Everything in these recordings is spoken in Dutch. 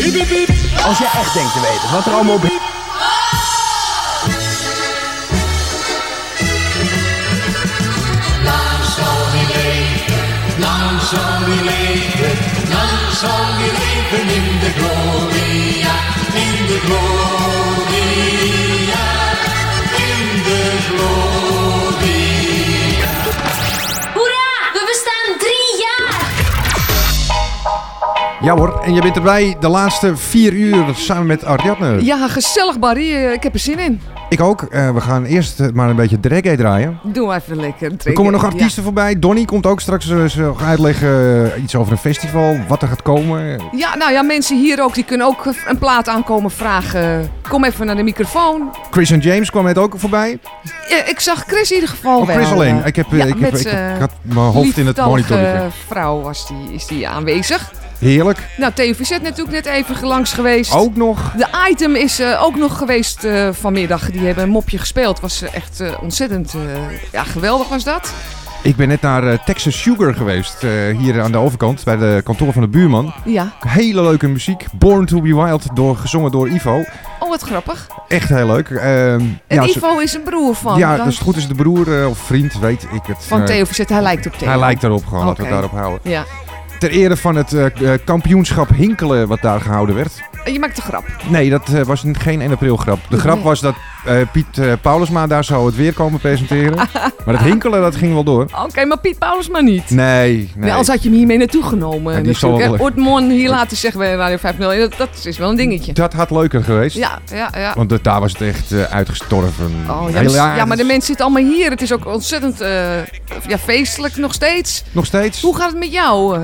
Als jij echt denkt te weten wat er allemaal op... Lang zal die leven, lang zal die leven, lang zal die leven in de gloria, in de gloria, Ja hoor, en je bent erbij de laatste vier uur samen met Ariadne. Ja, gezellig Barry. Eh, Ik heb er zin in. Ik ook. Eh, we gaan eerst eh, maar een beetje reggae draaien. Doe even lekker. Er komen nog artiesten voorbij. Donny komt ook straks uitleggen iets over een festival, wat er gaat komen. Ja. nou ja, mensen hier ook, die kunnen ook een plaat aankomen vragen. Kom even naar de microfoon. Chris en James kwam net ook voorbij. Ja, ik zag Chris in ieder geval wel. Chris alleen. Ik, heb, ja, ik, heb, ik, had mijn hoofd in het monitor. vrouw was die, is die aanwezig. Heerlijk. Nou, TVZ natuurlijk net even langs geweest. Ook nog. De item is eh, ook nog geweest eh, vanmiddag. Die hebben een mopje gespeeld. Was eh, echt ontzettend ja, geweldig was dat. Ik ben net naar Texas Sugar geweest. hier aan de overkant, bij de kantoor van de buurman. Ja. Hele leuke muziek. Born to be Wild, door, gezongen door Ivo. Oh, wat grappig. Echt heel leuk. Ehm, En ja, Ivo is een broer van. ja, als het goed is de broer of vriend, weet ik het. Van Theo Verzet. Hij lijkt op Theo. Hij lijkt daarop gewoon, laten we Oké. het daarop houden. Ja. Ter ere van het eh, eh, kampioenschap Hinkelen wat daar gehouden werd. Je maakt een grap. Nee, dat eh, was een- geen 1 april grap. De grap was dat eh, Piet eh, Paulusma daar zou het weer komen presenteren. maar het hinkelen, dat ging wel door. Oké, maar Piet Paulus maar niet. Nee, nee. Nee, anders had je hem hiermee naartoe genomen. Ja, die zal wel- Oortmon hier laten zeggen bij Radio 5 miljoen. Dat, dat is wel een dingetje. Dat had leuker geweest. Ja, ja, ja. Want daar was het echt eh, uitgestorven. Oh, ja, maar, ja, maar de mensen zitten allemaal hier. Het is ook ontzettend ja, feestelijk nog steeds. Nog steeds? Hoe gaat het met jou,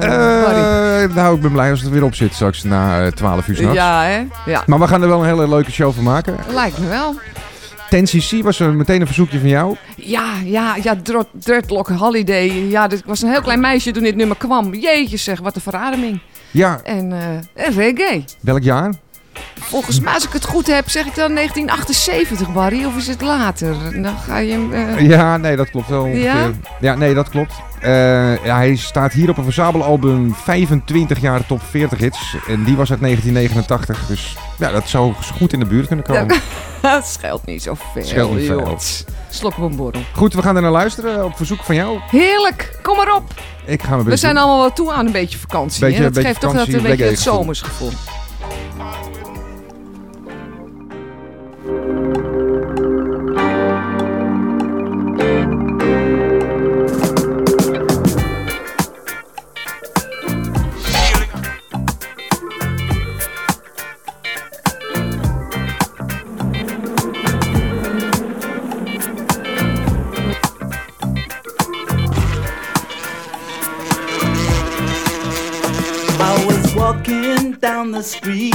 nou, ik ben blij als het er weer op zit straks na eh, 12 uur s'nachts. Ja, hè? Ja, Maar we gaan er wel een hele leuke show van maken. lijkt me wel. 10cc was er meteen een verzoekje van jou. Ja, ja, ja, Dreadlock Holiday. Ja, dit was een heel klein meisje toen dit nummer kwam. Jeetje zeg, wat een verademing. Ja, En, en reggae. welk jaar? Volgens mij, als ik het goed heb, zeg ik dan 1978, Barry. Of is het later? Dan ga je... hem, eh, Ja, nee, dat klopt wel ongeveer. Ja? Ja, nee, dat klopt. Eh, ja, hij staat hier op een verzamelalbum 25 jaar top 40 hits. En die was uit 1989. Dus ja, dat zou goed in de buurt kunnen komen. Het scheelt niet zoveel. Scheelt niet veel. joh. Slok op een borrel. Goed, we gaan er naar luisteren op verzoek van jou. Heerlijk, kom maar op. Ik ga me We zijn allemaal wel toe aan een beetje vakantie. Beetje- hè? Dat beetje geeft toch dat een beetje het zomersgevoel. I was walking down the street,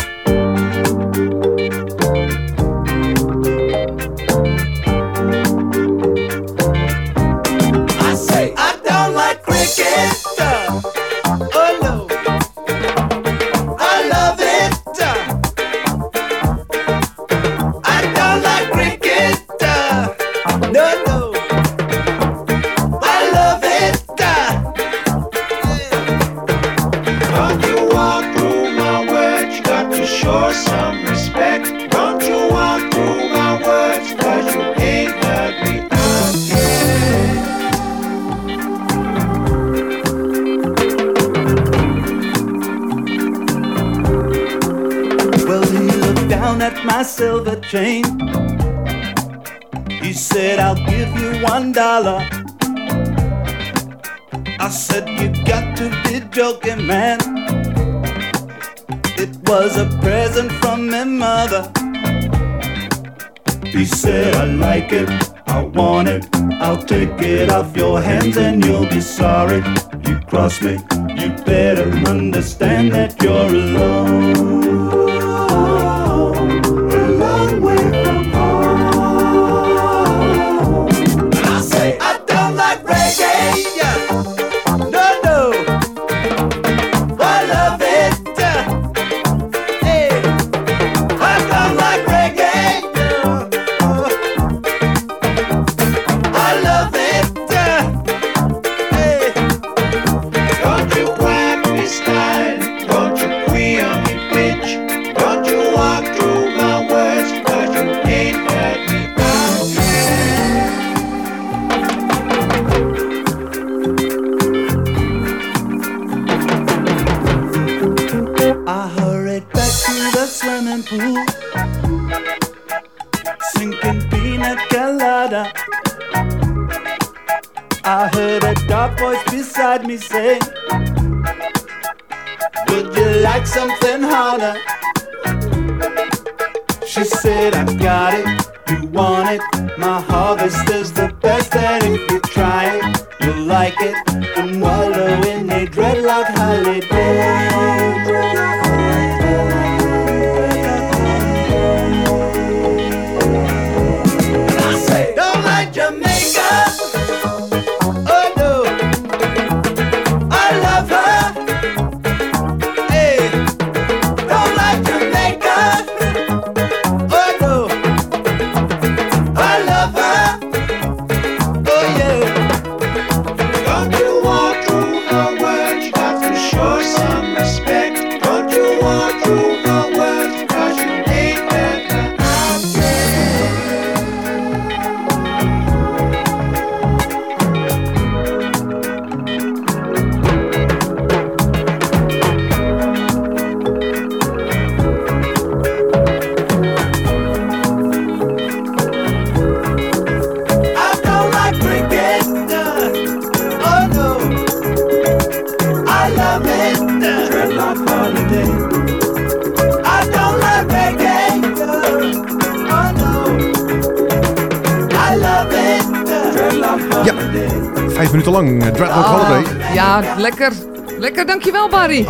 It off your hands and you'll be sorry. You cross me, you better understand that you're alone.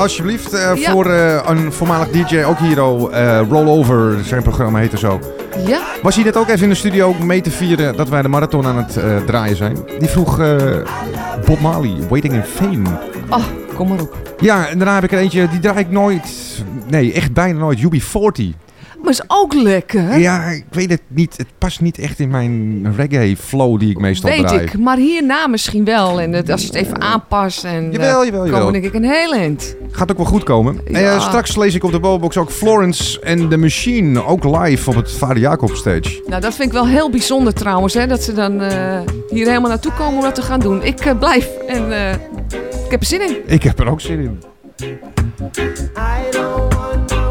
Alsjeblieft, eh, Ja. voor eh, een voormalig DJ, ook Hero, eh Rollover, zijn programma heette zo. Ja, Was hij net ook even in de studio om mee te vieren dat wij de marathon aan het draaien zijn? Die vroeg Bob Marley, Waiting in Fame. oh, kom maar op. Ja, en daarna heb ik er eentje, die draai ik nooit, nee, echt bijna nooit, UB40. Maar is ook lekker. Ja, ik weet het niet, het past niet echt in mijn reggae flow die ik meestal Weet draai. ik, maar hierna misschien wel. En het, als je het even aanpast en Jawel, eh, jawel, komen denk ik een heel eind. Gaat ook wel goed komen. Ja. Eh, straks lees ik op de bovenbox ook Florence en The Machine, ook live op het Vader Jacob stage. Nou, dat vind ik wel heel bijzonder trouwens, hè, dat ze dan eh, hier helemaal naartoe komen om dat te gaan doen. Ik blijf en eh, ik heb er zin in. Ik heb er ook zin in. I don't want no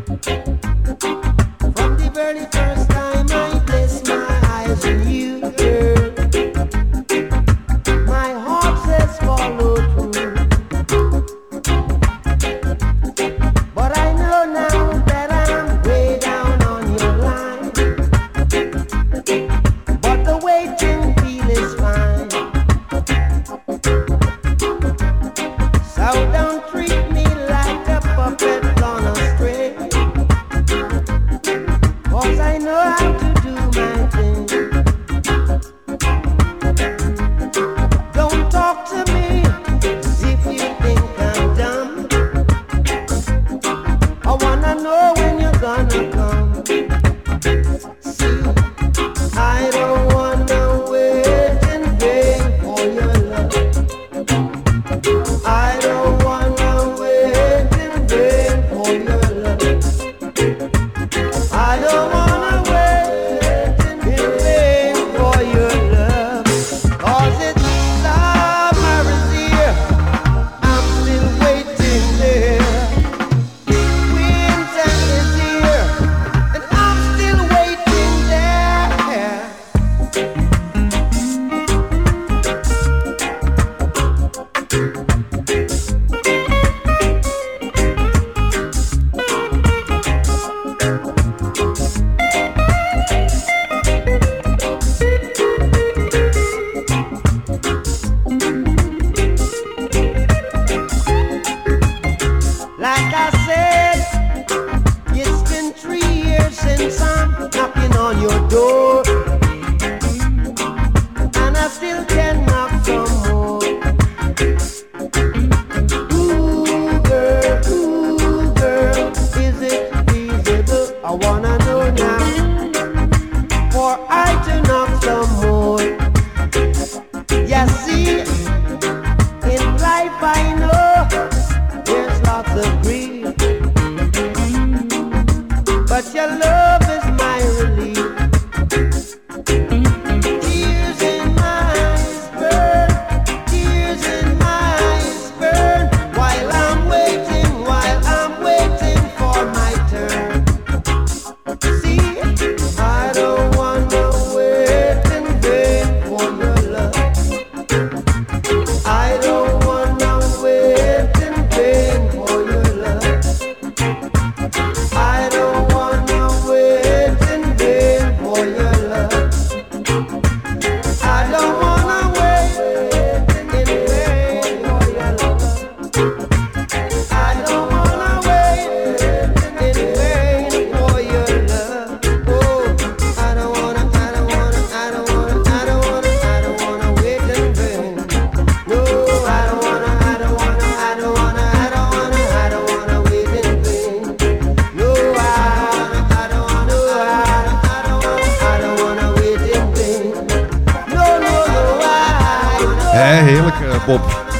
我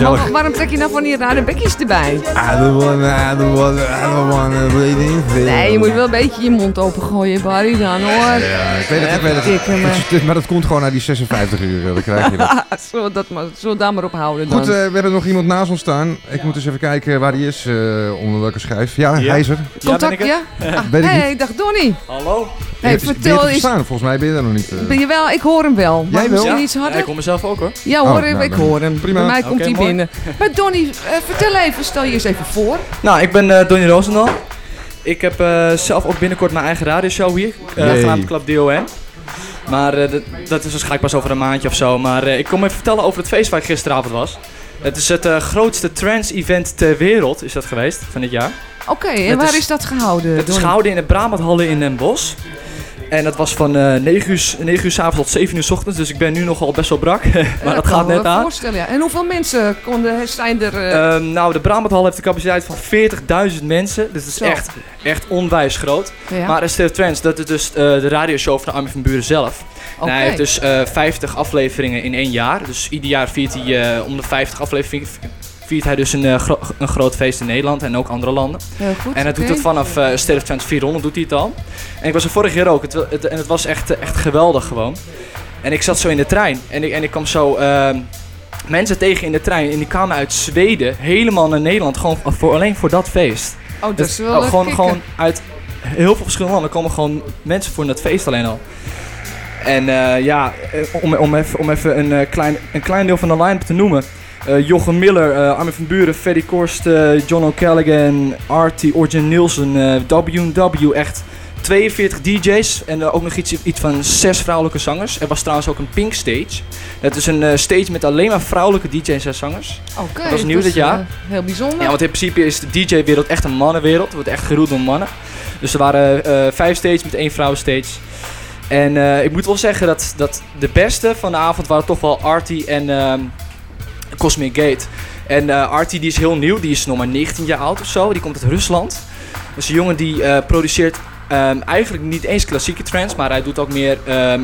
Ja, maar waarom trek je nou van die rare bekjes erbij? I don't wanna, I don't wanna, I don't wanna breathe in veel. Nee, je moet wel een beetje je mond open gooien, Barry, dan hoor. Ja, ik weet het, ik weet het. Dikke Maar dat komt gewoon naar die 56 uur, dan krijg je dat. Zullen we, dat maar, zullen we daar maar op houden dan? Goed, eh, we hebben nog iemand naast ons staan. Ik moet eens even kijken waar hij is, eh, onder welke schijf. Ja, Ja. hij is er. Contact, ben ik ja? Ah, ik hey, dag Donnie. Hallo? Hey, Is- ben je vertel te eens. Volgens mij ben je daar nog niet. eh. Ben je wel? Ik hoor hem wel. Maar Jij wel? misschien Ja. iets Ja, harder? ik hoor mezelf ook hoor. Ja Oh, hoor, nou, ik hoor hem. prima. Bij mij komt hij mooi. binnen. Maar Donnie, eh, vertel even, stel je eens even voor. Nou, ik ben eh Donny Roosendaal. Ik heb eh, zelf ook binnenkort mijn eigen radioshow hier. eh Yay. genaamd Club DON. Maar eh, dat, dat is waarschijnlijk pas over een maandje of zo. Maar eh, ik kom even vertellen over het feest waar ik gisteravond was. Het is het eh, grootste trance-event ter wereld, is dat geweest, van dit jaar. Oké, en waar is- is, dat gehouden? Het is gehouden in de Brabanthallen in Den Bosch. En dat was van eh 9 uur, s- 9 uur s avonds tot 7 uur s ochtends. Dus ik ben nu nogal best wel brak. maar dat gaat me net aan. voorstellen, ja. En hoeveel mensen konden, zijn er? eh, Ehm, nou, de Brabanthal heeft een capaciteit van 40.000 mensen. Dus dat is Zo. echt, echt onwijs groot. ja? Maar Esther Trends, dat is dus eh, de radioshow van Armin van Buren zelf. Hij heeft dus eh 50 afleveringen in één jaar. Dus ieder jaar viert hij eh, om de 50 afleveringen viert hij dus een, eh, gro- een groot feest in Nederland en ook andere landen. Heel goed, En hij doet het vanaf eh State of Trance 400 doet hij het al. En ik was er vorig jaar ook. Het, en het was echt, echt geweldig gewoon. En ik zat zo in de trein. En ik, en ik kwam zo ehm, mensen tegen in de trein. En die kwamen uit Zweden helemaal naar Nederland. Gewoon voor, alleen voor dat feest. Oh, dat Het- is wel oh, gewoon, kicken. gewoon uit heel veel verschillende landen komen gewoon mensen voor dat feest alleen al. En eh, ja, eh, om, om even, om even een, klein, een klein deel van de line-up te noemen. Eh, Jochem Miller, eh, Armin van Buren, Freddy Korst, eh, John O'Callaghan, Artie, Orjan Nielsen, W&W, echt 42 DJ's en ook nog iets, iets van zes vrouwelijke zangers. Er was trouwens ook een Pink Stage. Dat is een stage met alleen maar vrouwelijke DJ's en zangers. Oké, dat was nieuw dit jaar. heel bijzonder. Ja, want in principe is de DJ-wereld echt een mannenwereld. Het wordt echt geroeld door mannen. Dus er waren vijf stages met één vrouwenstage. En ik moet wel zeggen dat, dat de beste van de avond waren toch wel Artie en ehm, Cosmic Gate. En eh Artie die is heel nieuw, die is nog maar 19 jaar oud of zo. Die komt uit Rusland. Dus een jongen die eh, produceert ehm, eigenlijk niet eens klassieke trance, maar hij doet ook meer ehm,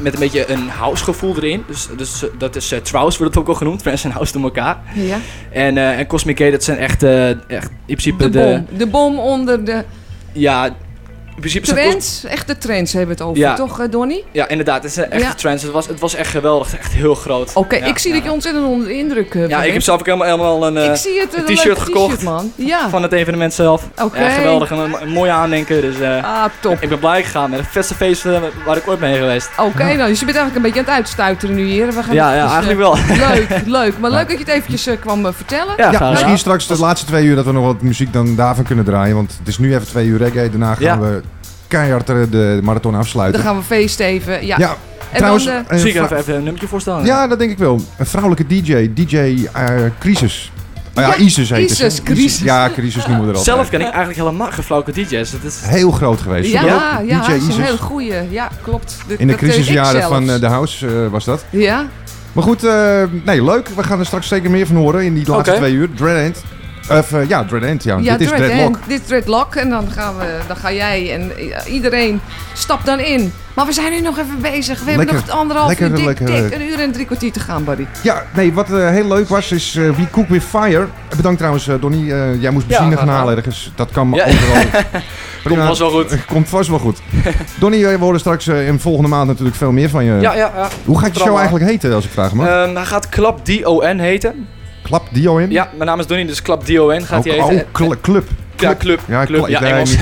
met een beetje een house gevoel erin. Dus, dus eh, dat is uh, Trouse wordt het ook al genoemd, trance en house door elkaar. ja. En, en Cosmic Gate, dat zijn echt, echt in principe De de... bom. De bom onder de Ja, principe trends. Echte trends hebben we het over, Ja. toch, eh, Donnie? Ja, inderdaad, het is een echte Ja. trance. Het was, het was echt geweldig, echt heel groot. Oké, Ja, ik zie ja. dat je ontzettend onder de indruk eh, Ja, ik heb bent. zelf ook helemaal, helemaal een, eh, t-shirt gekocht man. Ja. van het evenement zelf. Oké. Ja, geweldig, een, een mooie aandenken. Dus eh, Ah, top. ik ben blij gegaan met het vetste feest eh, waar ik ooit mee geweest. Oké, nou, dus je bent eigenlijk een beetje aan het uitstuiteren nu hier. We gaan Ja, ja, eventjes, eigenlijk wel. eh, Leuk, leuk. Maar leuk dat je het eventjes eh, kwam eh, vertellen. Ja, misschien straks de laatste twee uur dat we nog wat muziek dan daarvan kunnen draaien. Want het is nu even twee uur reggae. Daarna gaan we keihard eh, de marathon afsluiten. Dan gaan we feesten even. Ja. Ja, en trouwens, dan, eh, een Zie ik even, even een nummertje voorstellen? ja, dat denk ik wel. Een vrouwelijke DJ, DJ eh, Crisis. Ah ja, Ja, Isis heet ze. Isis, Crisis. Ja, Crisis noemen we er altijd. Zelf ken ik eigenlijk helemaal geen flauwke DJ's. Dat is... Heel groot geweest. ja, ja, ja, DJ dat is een Isis. heel goeie. Ja, klopt. De- In de eh, crisisjaren van eh, de house eh, was dat. Ja, Maar goed, eh, nee, leuk. We gaan er straks zeker meer van horen in die laatste twee uur. Dread Of eh, ja, Dread ja. ja Dit is Dread Dreadlock. End. Dit is Dreadlock. En dan, gaan we, dan ga jij en eh, iedereen stapt dan in. Maar we zijn nu nog even bezig. We hebben nog anderhalf lekker, uur, dik, lekker. dik, een uur en drie kwartier te gaan, buddy. Ja, nee, wat eh, heel leuk was is eh We Cook With Fire. Bedankt trouwens, eh, Donnie. Eh, jij moest benzine graag gaan halen gedaan. ergens. Dat kan Ja. overal. Komt was wel goed. Komt vast wel goed. Donnie, eh, we horen straks eh, in volgende maand natuurlijk veel meer van je. Ja, ja, ja. Hoe gaat je show eigenlijk heten, als ik vraag mag? Ehm, hij gaat Club DON heten. Klap Dio in? Ja, mijn naam is Donnie, dus Club DON gaat hij oh, heten. oh, cl- club. Ja, club. Ja, club. cl- Ja, Engels.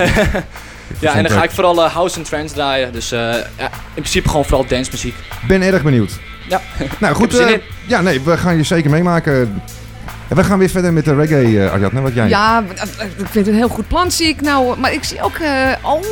ja, en dan ga ik vooral eh, house en trance draaien. Dus eh, ja, in principe gewoon vooral dancemuziek. ben erg benieuwd. Ja. Nou goed, eh, in. ja, nee, we gaan je zeker meemaken. En we gaan weer verder met de reggae, eh Ariadne. Wat jij? Ja, eh, ik vind het een heel goed plan, zie ik nou. Maar ik zie ook... eh, oh,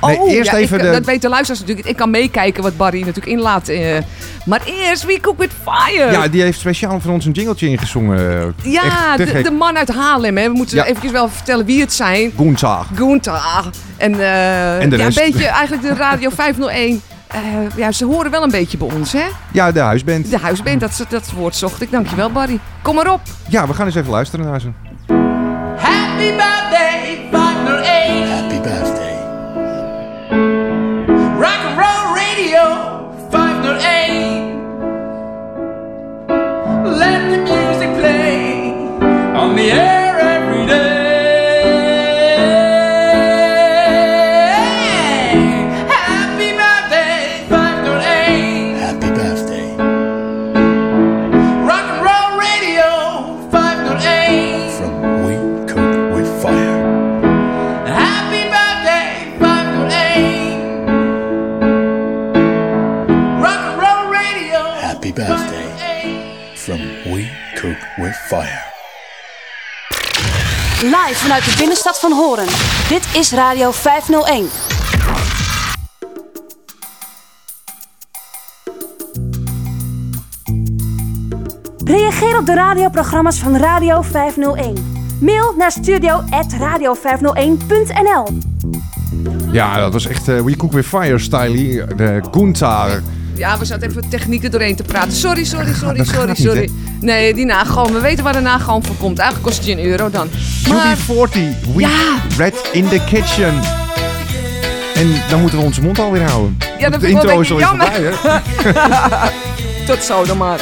oh. Nee, eerst ja, even ik, de- Dat weten luisteraars natuurlijk. Ik kan meekijken wat Barry natuurlijk inlaat. eh. maar eerst We Cook With Fire. Ja, die heeft speciaal voor ons een jingletje ingezongen. Ja, Echt de, man uit Haarlem. Hè. We moeten Ja. eventjes wel vertellen wie het zijn. Gunther. Gunther. En, eh, En de ja, rest. een beetje eigenlijk de Radio 501. Uh, ja, ze horen wel een beetje bij ons, hè? Ja, de huisband. De huisband, dat, dat woord zocht ik. Dankjewel, Barry. Kom maar op. Ja, we gaan eens even luisteren naar ze. Happy birthday, partner A. Happy birthday. Rock and roll radio, 508. Let the music play on the air. Live vanuit de binnenstad van Horen. Dit is Radio 501. Reageer op de radioprogramma's van Radio 501. Mail naar studio.radio501.nl Ja, dat was echt eh We Cook With Fire style. De Gunther. Ja, we zaten even technieken doorheen te praten. Sorry, sorry, sorry, Dat sorry, niet, sorry. Nee, die nagalm. We weten waar de nagalm voor komt. Eigenlijk kost het je een euro dan. Maar UB40. We Ja. Red in the Kitchen. En dan moeten we onze mond alweer houden. Ja, dat de vind ik wel intro is al even voorbij, hè? tot zo dan maar.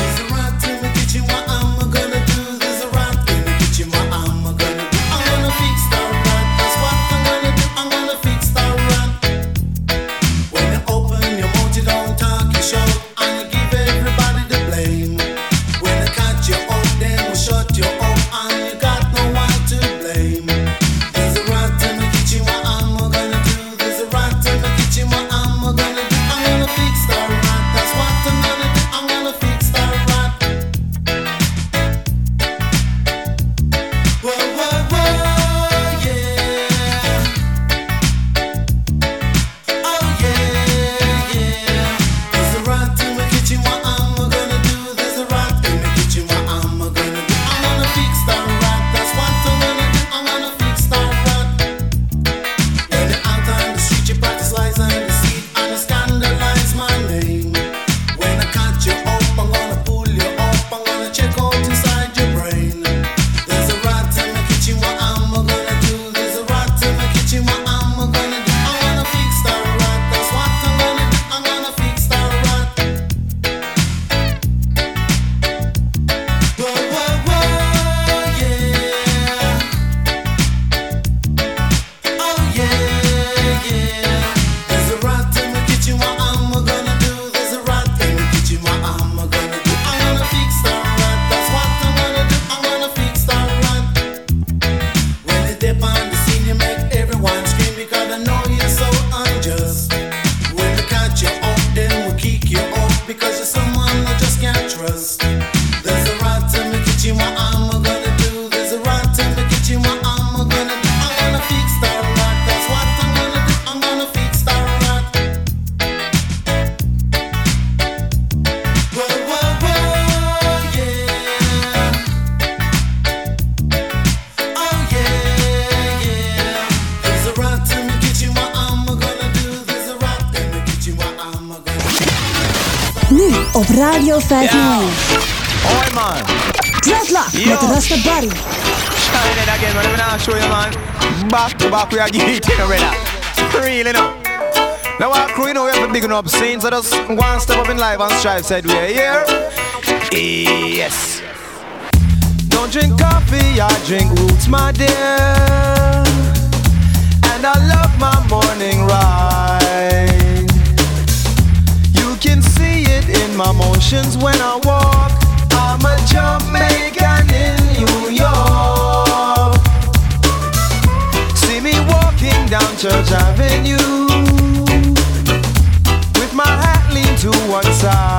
To we are getting ready. Really now. Now, our crew, you know, we have a big enough scene, so just one step up in life and strive, said we are here. Yes. Don't drink coffee, I drink roots, my dear. And I love my morning ride. You can see it in my motions when I walk. I'm a Jamaican down Church Avenue with my hat leaned to one side.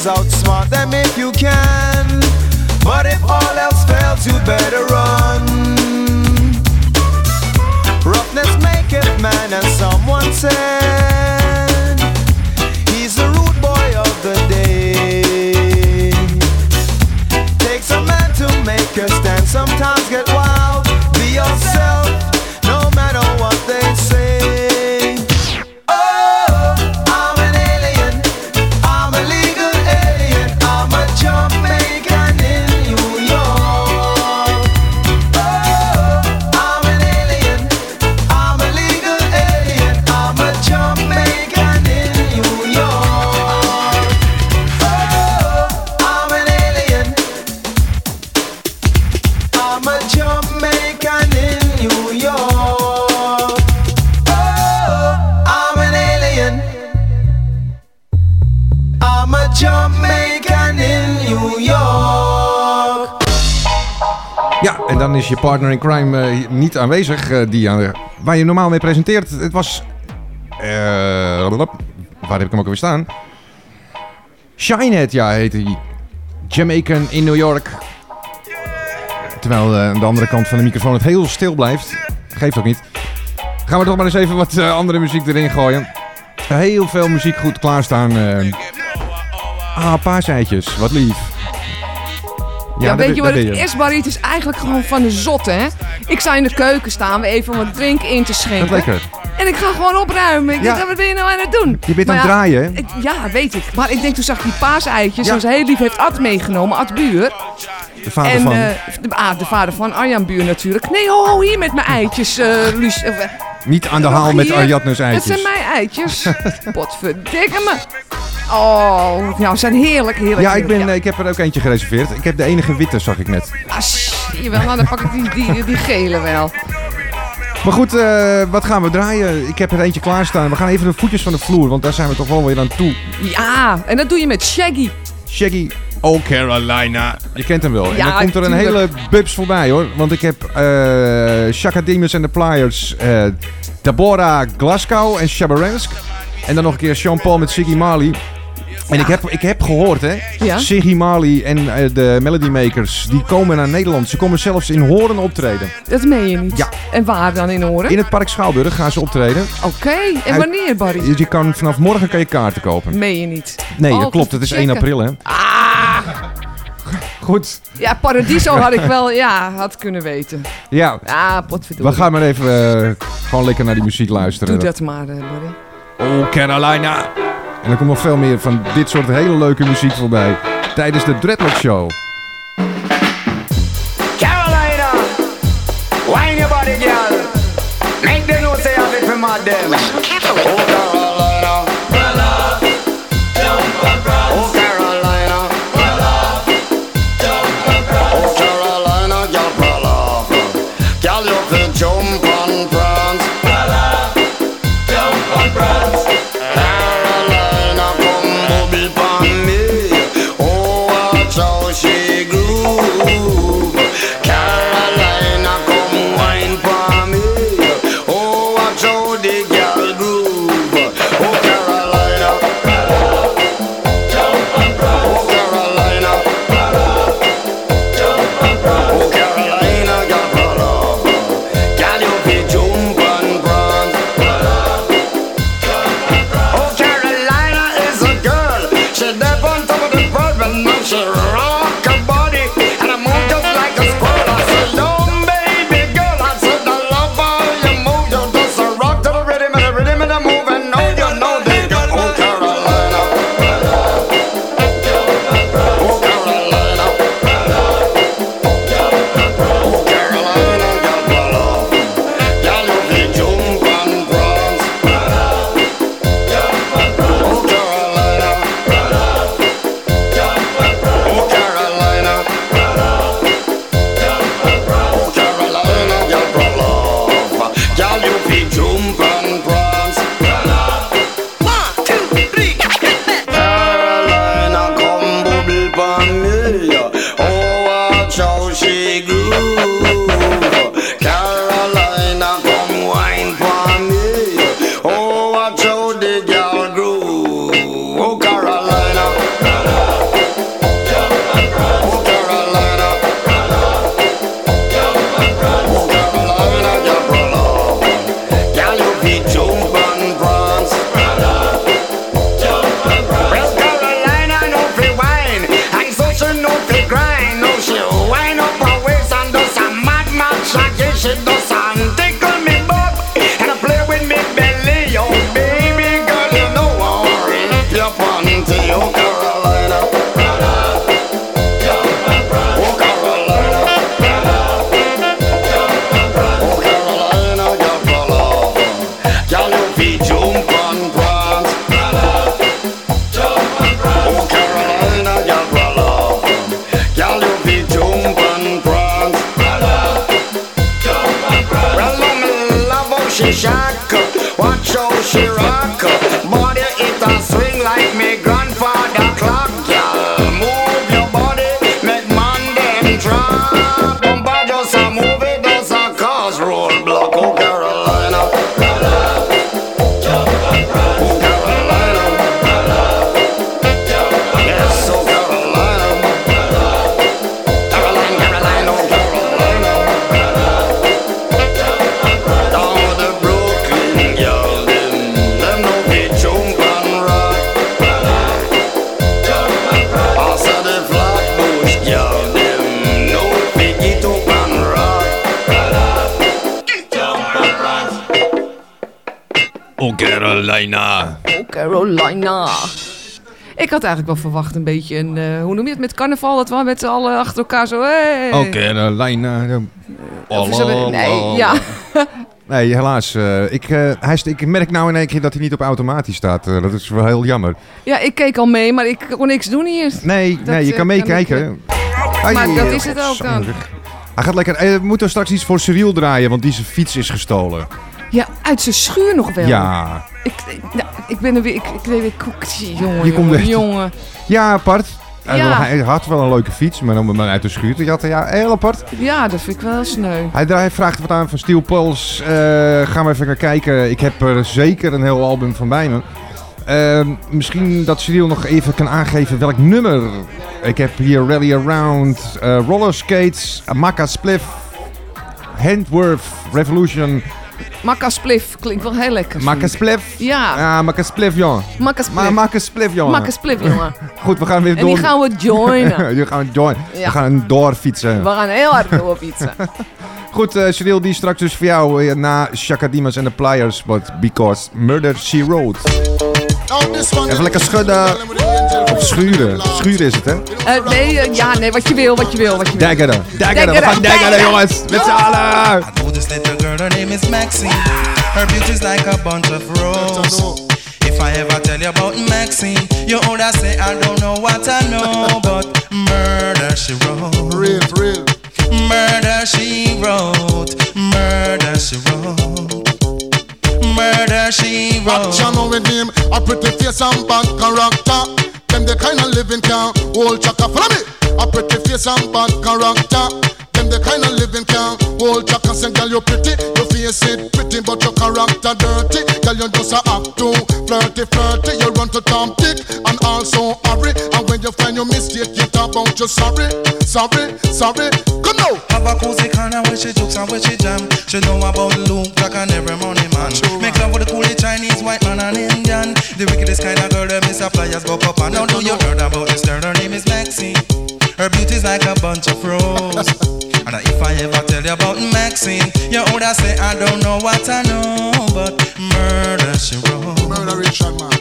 Enemies, outsmart them if you can. But if all else fails, you better run. Roughness maketh man, as someone said. He's the rude boy of the day. Takes a man to make a stand. Sometimes get je partner in crime eh, niet aanwezig, eh, die aan, waar je normaal mee presenteert. Het was... eh, waar heb ik hem ook alweer staan? Shinehead, ja, heette hij. Jamaican in New York. Terwijl eh, aan de andere kant van de microfoon het heel stil blijft. Geeft ook niet. Gaan we toch maar eens even wat eh, andere muziek erin gooien. Heel veel muziek goed klaarstaan. eh. Ah, paaseitjes. Wat lief. Ja, weet je wat het is, Barry? Het is eigenlijk gewoon van de zotte, hè? Ik sta in de keuken staan, we even wat drinken in te schenken. lekker. En ik ga gewoon opruimen. Ik Ja. denk, wat ben je nou aan het doen? Je bent Maar aan het draaien, hè? ja, weet ik. Maar ik denk, toen zag ik die paaseitjes. Ja. En ze heel lief heeft Ad meegenomen, Ad Buur. De vader en van... eh, de, ah, de vader van Arjan Buur natuurlijk. Nee, ho, ho, hier met mijn eitjes, eh Luus. eh, Niet aan de haal met Het eitjes. zijn mijn eitjes. Potverdikke me. Oh, nou, ze zijn heerlijk, heerlijk. Ja, ik, ben, ik heb er ook eentje gereserveerd. Ik heb de enige witte, zag ik net. Ah, zie wel, nou, dan pak ik die, die, die gele wel. Maar goed, wat gaan we draaien? Ik heb er eentje klaarstaan. We gaan even de voetjes van de vloer, want daar zijn we toch wel weer aan toe. Ja, en dat doe je met Shaggy. Shaggy, oh Carolina. Je kent hem wel. en dan komt er een tuurlijk. hele bubs voorbij hoor. Want ik heb eh Shaka Demons en de Pliers, eh Deborah Glasgow en Shabaransk. En dan nog een keer Sean Paul met Siggy Marley. En ik heb, ik heb gehoord, hè. Ja. Siggy Marley en eh, de Melody Makers, die komen naar Nederland. Ze komen zelfs in Hoorn optreden. Dat meen je niet. Ja. En waar dan in Oren? In het Park Schouwburg gaan ze optreden. Oké, en wanneer, Barry? Je kan, vanaf morgen kan je kaarten kopen. Meen je niet? Nee, dat Altijd klopt. Het is 1 checken. april, hè. Ah, Goed. ja, Paradiso had ik wel, ja, had kunnen weten. Ja, Ja, potverdorie. we gaan maar even eh, gewoon lekker naar die muziek luisteren. Doe dat maar, eh, Barry. Oh, Carolina. En er komt nog veel meer van dit soort hele leuke muziek voorbij. Tijdens de Dreadlock Show. Carolina, wine your body, girl. Make them know say I'm it for mad them. Oh Carolina, had eigenlijk wel verwacht een beetje een, eh, hoe noem je het, met carnaval, dat we met z'n allen achter elkaar zo, hey. Carolina. Of is er- nee, ja. Nee, helaas. eh, ik, eh, hij, st- ik merk nou in één keer dat hij niet op automatisch staat. Eh, dat is wel heel jammer. Ja, ik keek al mee, maar ik kon niks doen hier. Nee, Dat, nee je eh, kan meekijken. eh, Maar dat is het ook dan. Hij gaat lekker. eh, we moeten straks iets voor Cyril draaien, want die zijn fiets is gestolen. Ja, uit zijn schuur nog wel. Ja. Ik, ben er weer, ik, ik weet weer, koekje, jongen, Je jongen, echt- jongen. Ja, apart. Hij, Ja. hij had wel een leuke fiets, maar dan uit de schuur. te jatten. Ja, heel apart. Ja, dat vind ik wel sneu. Hij, draait, vraagt wat aan van Steel Pulse. Eh, gaan we even naar kijken. Ik heb er zeker een heel album van bij me. Eh, misschien dat Cyril nog even kan aangeven welk nummer. Ik heb hier Rally Around, eh, Roller Skates, Maka Spliff, Handworth, Revolution, Makka Spliff klinkt wel heel lekker. Maka Spliff. Ja, Ja, Maka Spliff, jongen. Makka Maar Spliff. Maka Spliff, jongen. Jongen. Goed, we gaan weer En door. die gaan we joinen. die gaan we joinen. Ja. We gaan doorfietsen. We gaan heel hard door fietsen. Goed, eh Cyril, die straks dus voor jou eh, na Shaka Dimas en de Pliers. But because Murder She Wrote. Even lekker schudden. Of schuren. Schuren is het, hè? Eh, nee, eh, ja, nee, wat je wil, wat je wil, wat je wil. Daggeren. Daggeren. We gaan daggeren, daggeren. jongens. Met z'n allen. know this little girl, her name is Maxine. Her beauty's like a bunch of roses. If I ever tell you about Maxine, you would say I don't know what I know, but murder she wrote. Real, real. Murder she wrote. Murder she wrote. Murder she wrote. Action know with him, a pretty face and bad character. Them the kind of living can hold chaka. Follow me. A pretty face and bad character. Them the kind of living can hold chaka. Say, girl, you pretty, your face it pretty, but your character dirty. Girl, you just a act too flirty, flirty. You run to Tom Dick and also hurry. And when you find your mistake, you talk about you sorry, sorry, sorry. Come now. Have a cozy corner where she jokes and where she jam. She know about Luke Jack and every money man. Make love with the coolie Chinese, white man and Indian. The wickedest kind of girl that Miss Flyers go up and now do you heard about this girl? Her name is Maxine. Her beauty's like a bunch of roses. and if I ever tell you about Maxine, you would say I don't know what I know, but murder she wrote. Murder Richard, man.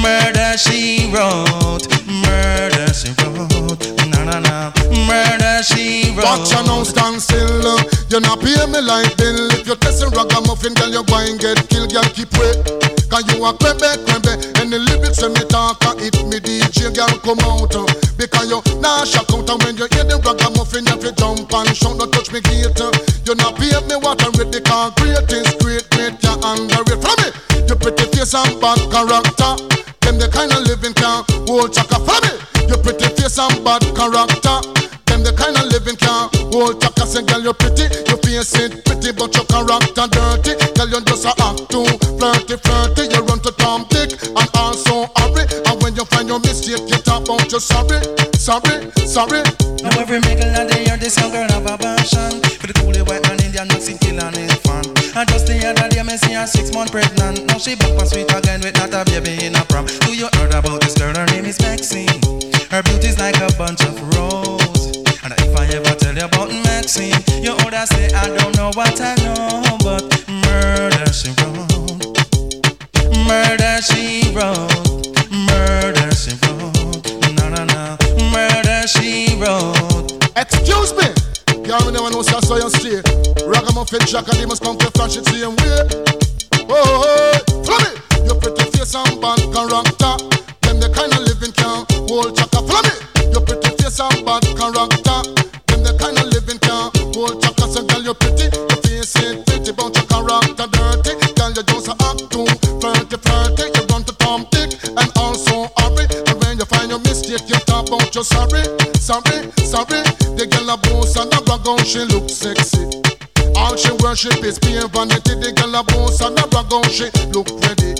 Murder she wrote. Murder she wrote. Na na. Murder she wrote. Watch you now stand still. uh, You not pay me like bill. If you're testing ragamuffin, girl, you going get killed. Girl, keep wait. Cause you a crebe, crebe. And the lyrics when me talk, uh, it me DJ, girl, come out. uh, Because you nah shock out. And when you hear the ragamuffin, you jump and shout. Don't touch me gate. uh, You not pay me what I'm ready. Great is great, great, you underrate. From me, you pretty face and bad character. Them the kind of living can hold chaka. Follow me. Face and bad character. Them the kind of living can hold chaka. Say, girl, you're pretty. You face it pretty, but your character dirty. Girl, you just a act too flirty, flirty. You run to Tom Dick and also hurry. And when you find your mistake, you talk about you sorry, sorry, sorry. Now every middle of the year, this young girl have a passion For the coolie white man, Indian Mexican kill and his fan And just the other day, me see her six month pregnant Now she back on sweet again with not a baby in a prom Do you heard about this girl? Her name is Maxine Her beauty's like a bunch of roses And if I ever tell you about Maxine You would say I don't know what I know But murder she wrote Murder she wrote Murder she wrote No, no, no Murder she wrote Excuse me. Girl, me never know so you straight. Ragamuffin Jack and they must come to flash it same way. Oh, oh, oh. follow me. Your pretty face and bad character. Them hold chaka. Follow me. Your pretty face and bad character. Them the kind of living can hold chaka. So girl, you pretty. Your face ain't pretty, but your character dirty. Girl, you just act too flirty, flirty. You run to Tom Dick and also hurry. And when you find your mistake, you talk about your sorry, sorry, sorry. The girl a boss and a brag on, she look sexy. All she worship is pure vanity. The girl a boss and a brag on, she look ready.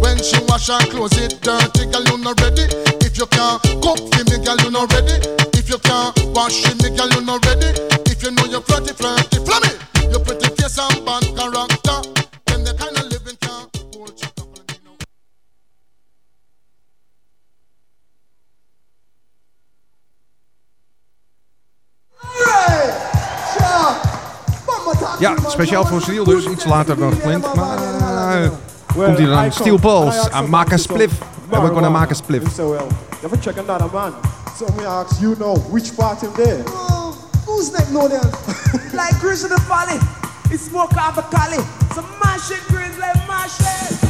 When she wash her clothes, it dirty, girl you not ready. If you can't cook for me, girl you not ready. If you can't wash me, girl you not ready. If you know you're flirty, flirty, flummy. You pretty face and bad character. Then the kind of living can hold you. Ja, speciaal voor Cyril dus. Iets later dan gepland. Maar eh, Komt hier dan Steel Pulse, ask aan Maka Spliff. Some En we gaan naar marijuana. Maka Spliff. Him say, well, you ever check another man? So me ask you know which part him there? Who's next know them? like Chris in the Valley. He smoke off a Cali. Some mash it, Chris, like mash it.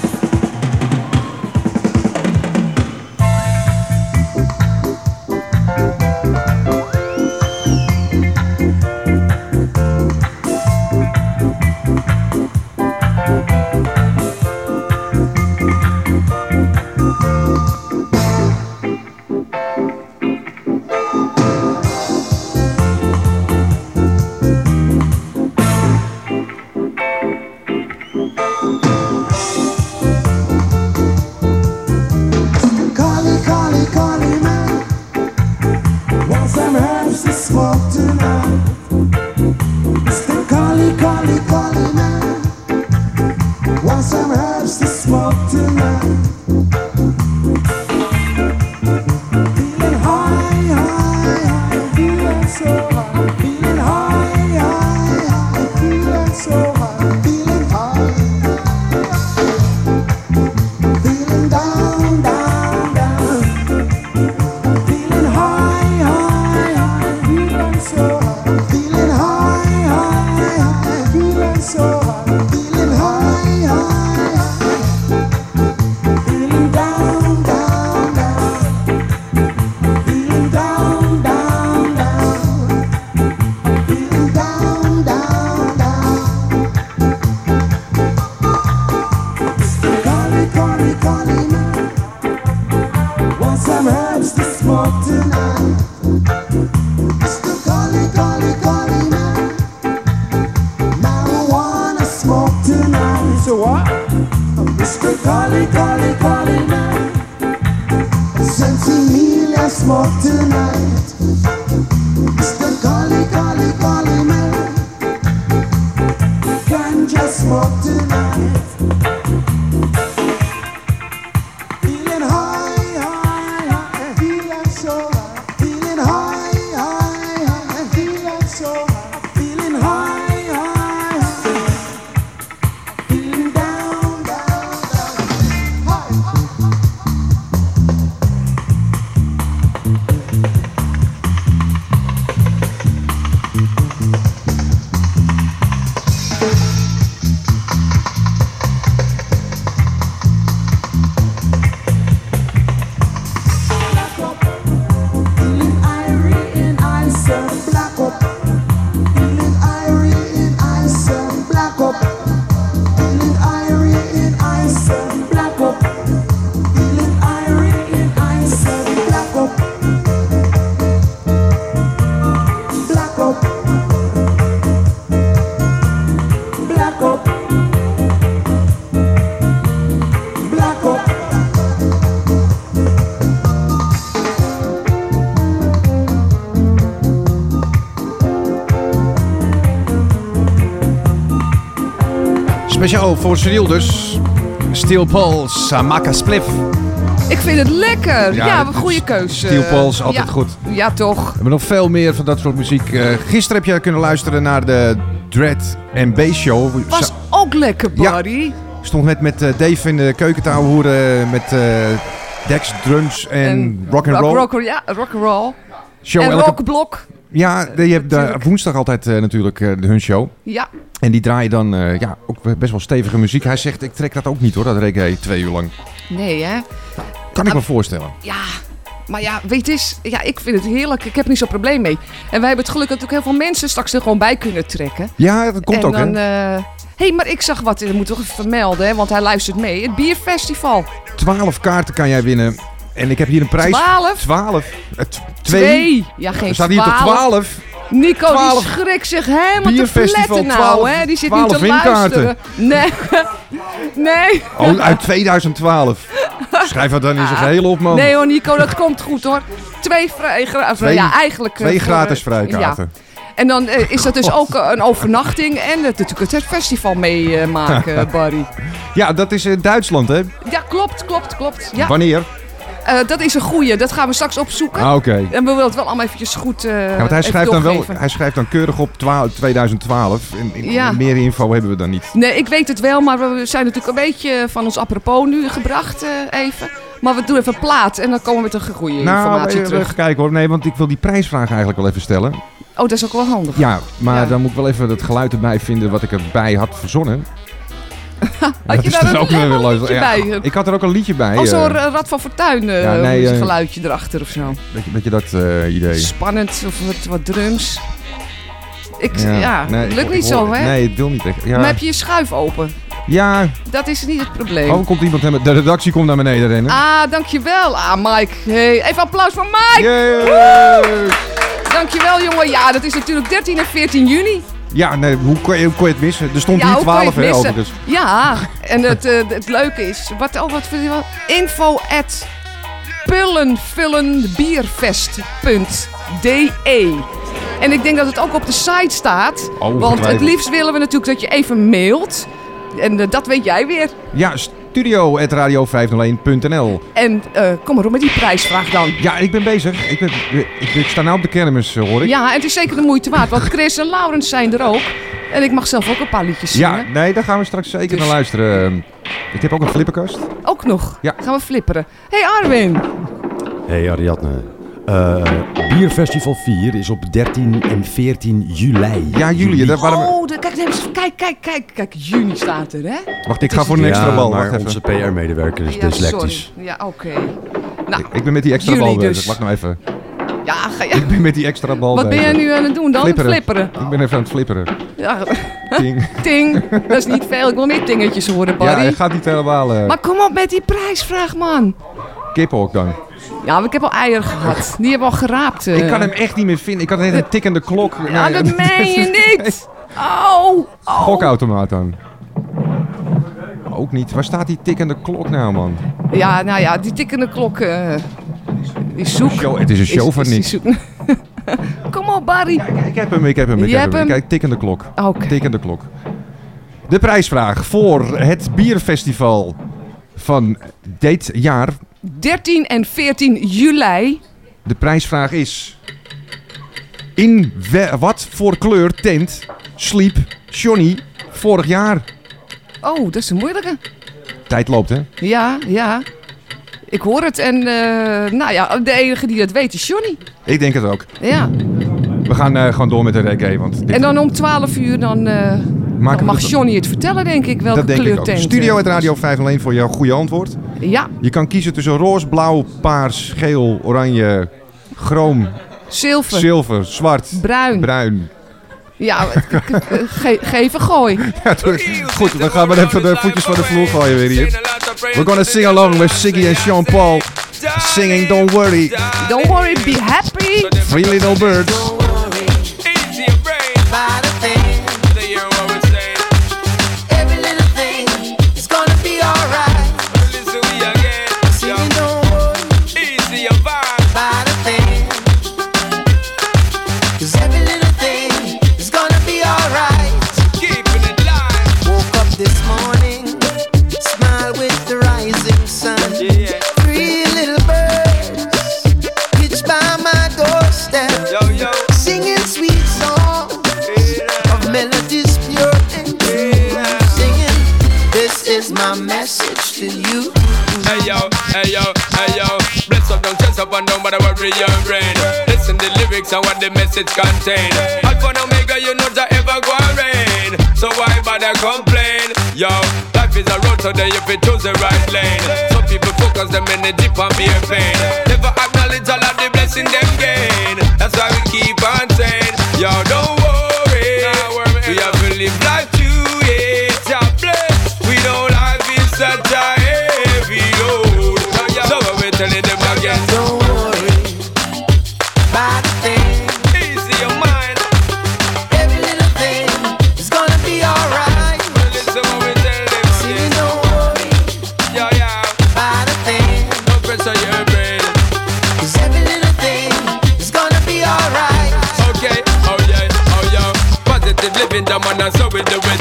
Speciaal voor Cyril dus. Steel Pulse, Maka Spliff. Ik vind het lekker. Ja, Ja, een goede keus. Steel Pulse, altijd ja. goed. Ja, toch. We hebben nog veel meer van dat soort muziek. Eh, gisteren heb je kunnen luisteren naar de Dread and Bass Show. Was ook lekker, Ja. buddy. Stond net met eh, Dave in de keukentafel hoeren met eh, Dex, drums en, rock and roll. Rock, ja, rock and roll. Show en elke- rockblok. Ja, je hebt de, woensdag altijd natuurlijk de hun show. Ja. En die draaien dan eh, ja, ook best wel stevige muziek. Hij zegt, ik trek dat ook niet hoor, dat reggae twee uur lang. Nee, hè? Kan ik me voorstellen. Ja, maar ja, weet je, eens, ja, ik vind het heerlijk. Ik heb er niet zo'n probleem mee. En wij hebben het geluk dat ook heel veel mensen straks er gewoon bij kunnen trekken. Ja, dat komt en ook dan, hè. Hé, hey, maar ik zag wat, dat moet toch even vermelden, hè, want hij luistert mee. Het bierfestival. 12 kaarten kan jij winnen. En ik heb hier een prijs. 12? 12. Eh, t- twee. Twee. Ja, geen Er staat hier toch 12? 12? Nico, 12. die schrikt zich helemaal te pletten nou, 12 hè. Die zit nu 12 te luisteren. Nee. nee. Oh, uit 2012. Schrijf dat dan in zijn geheel op, man. Nee hoor, Nico, dat komt goed hoor. Twee vrij... gra- Twee- ja, eigenlijk... eh, twee voor, gratis eh, vrijkaarten. Ja. En dan eh, is dat dus ook eh, een overnachting en het, natuurlijk het festival meemaken, Barry. Ja, dat is in Duitsland, hè? Ja, klopt, klopt, klopt. Ja. Wanneer? Eh, dat is een goeie. Dat gaan we straks opzoeken. Ah, oké. En we willen het wel allemaal eventjes goed eh Ja, want hij schrijft, dan wel, hij schrijft dan keurig op 12 2012. En, en Ja. Meer info hebben we dan niet. Nee, ik weet het wel, maar we zijn natuurlijk een beetje van ons apropos nu gebracht eh, even. Maar we doen even plaat en dan komen we met een goede informatie even, terug. even kijken hoor. Nee, want ik wil die prijsvraag eigenlijk wel even stellen. Oh, dat is ook wel handig. Ja, maar Ja. dan moet ik wel even het geluid erbij vinden wat ik erbij had verzonnen. Had je daar dus een, ook weer leuk. liedje Ja, bij? Ik had er ook een liedje bij. Oh, zo'n eh, eh, Rad van Fortuin eh, Ja, nee, een eh, geluidje erachter of zo. Beetje, beetje dat eh, idee. Spannend of wat, wat drums. Ik, ja, Ja, nee, lukt ik- niet zo, hè? Nee, het wil niet echt. Ja, Maar heb je je schuif open? ja. Dat is niet het probleem. Oh, komt iemand hem- de redactie komt naar beneden rennen. Ah, dankjewel. Ah, Mike. Hey, even applaus voor Mike. Yay! Dankjewel, jongen. Ja, dat is natuurlijk 13 en 14 juni. Ja, nee, hoe kon je, hoe kon je het missen? Er stond ja, hier hoe kon je 12 het hè, overigens. Ja, en het, eh, het leuke is... Wat, oh, wat vind je wel? Info at pullenvullenbierfest.de En ik denk dat het ook op de site staat. want het liefst willen we natuurlijk dat je even mailt. En eh, dat weet jij weer. Ja, studio.radio501.nl En eh, kom maar op met die prijsvraag dan. Ja, ik ben bezig. Ik, ben, ik, ik sta nou op de kermis, eh, hoor ik. Ja, en het is zeker de moeite waard. Want Chris en Laurens zijn er ook. En ik mag zelf ook een paar liedjes zingen. Ja, nee, daar gaan we straks zeker Dus- naar luisteren. Ik heb ook een flipperkast. Ook nog. Ja. Gaan we flipperen. hey Arwin. Hey Ariadne. Eh, Bierfestival 4 is op 13 en 14 juli. Ja, juli. Daar waren we... Oh, de, kijk, kijk, kijk, kijk, kijk, kijk, juni staat er, hè? Wacht, ik ga voor een extra Ja, bal. maar Wacht even. onze PR-medewerker is Ja, dyslectisch. sorry. Ja, oké. Nou, Ik ben met die extra bal bezig. dus. Wacht nou even. ja, ga je. Ik ben met die extra bal Wat ben bezig. jij nu aan het doen dan? Flipperen. Flipperen. Ik ben even aan het flipperen. Ja. Ting. Ting. Dat is niet veel. Ik wil meer tingetjes horen, Ja, Barry. je gaat niet helemaal... eh Maar kom op met die prijsvraag, man. kippenhok dan. Ja, ik heb al eieren gehad. Die hebben al geraapt. eh. Ik kan hem echt niet meer vinden. Ik had net een tikkende klok. Ja, Nee, dat meen je niet. Oh, oh. Gokautomaat dan. Ook niet. Waar staat die tikkende klok nou, man? Ja, nou ja, die tikkende klok eh is zoek. Show- het is een show Is- van die niks. Kom op, Barry. Ik heb hem, ik heb hem, ik Je heb hem. hem? Kijk, tikkende klok. Oké. Tikkende klok. De prijsvraag voor het bierfestival van dit jaar. 13 en 14 juli. De prijsvraag is... In wat voor kleur tent sliep Johnny vorig jaar? Oh, dat is een moeilijke. Tijd loopt, hè? Ja, ja. Ik hoor het en eh, nou ja, de enige die dat weet is Johnny. Ik denk het ook. Ja. We gaan eh, gewoon door met de reggae, want dit En dan om 12 uur dan, dan we mag het- Johnny het vertellen, denk ik, welke dat denk ik. Studio het Radio 501 voor jouw goede antwoord. Ja, Je kan kiezen tussen roze, blauw, paars, geel, oranje, chroom, zilver, zilver, zwart, bruin. bruin. Ja, ge geef een gooi. Ja, dus- goed, we gaan maar even de voetjes van de vloer gooien weer hier. We're gonna sing along with Siggy and Sean Paul. Singing Don't Worry. Don't worry, be happy. Three Little Birds. Hey yo, hey yo, hey yo. Bless up, don't chest up and down, but I worry your brain. Listen the lyrics and what the message contain. Alpha and Omega, you know that ever go and rain. So why bother complain? Yo, life is a road today if you choose the right lane. Some people focus them energy on beer pain. Never acknowledge all of the blessing them gain. That's why we keep on saying, yo, don't worry. We have to live life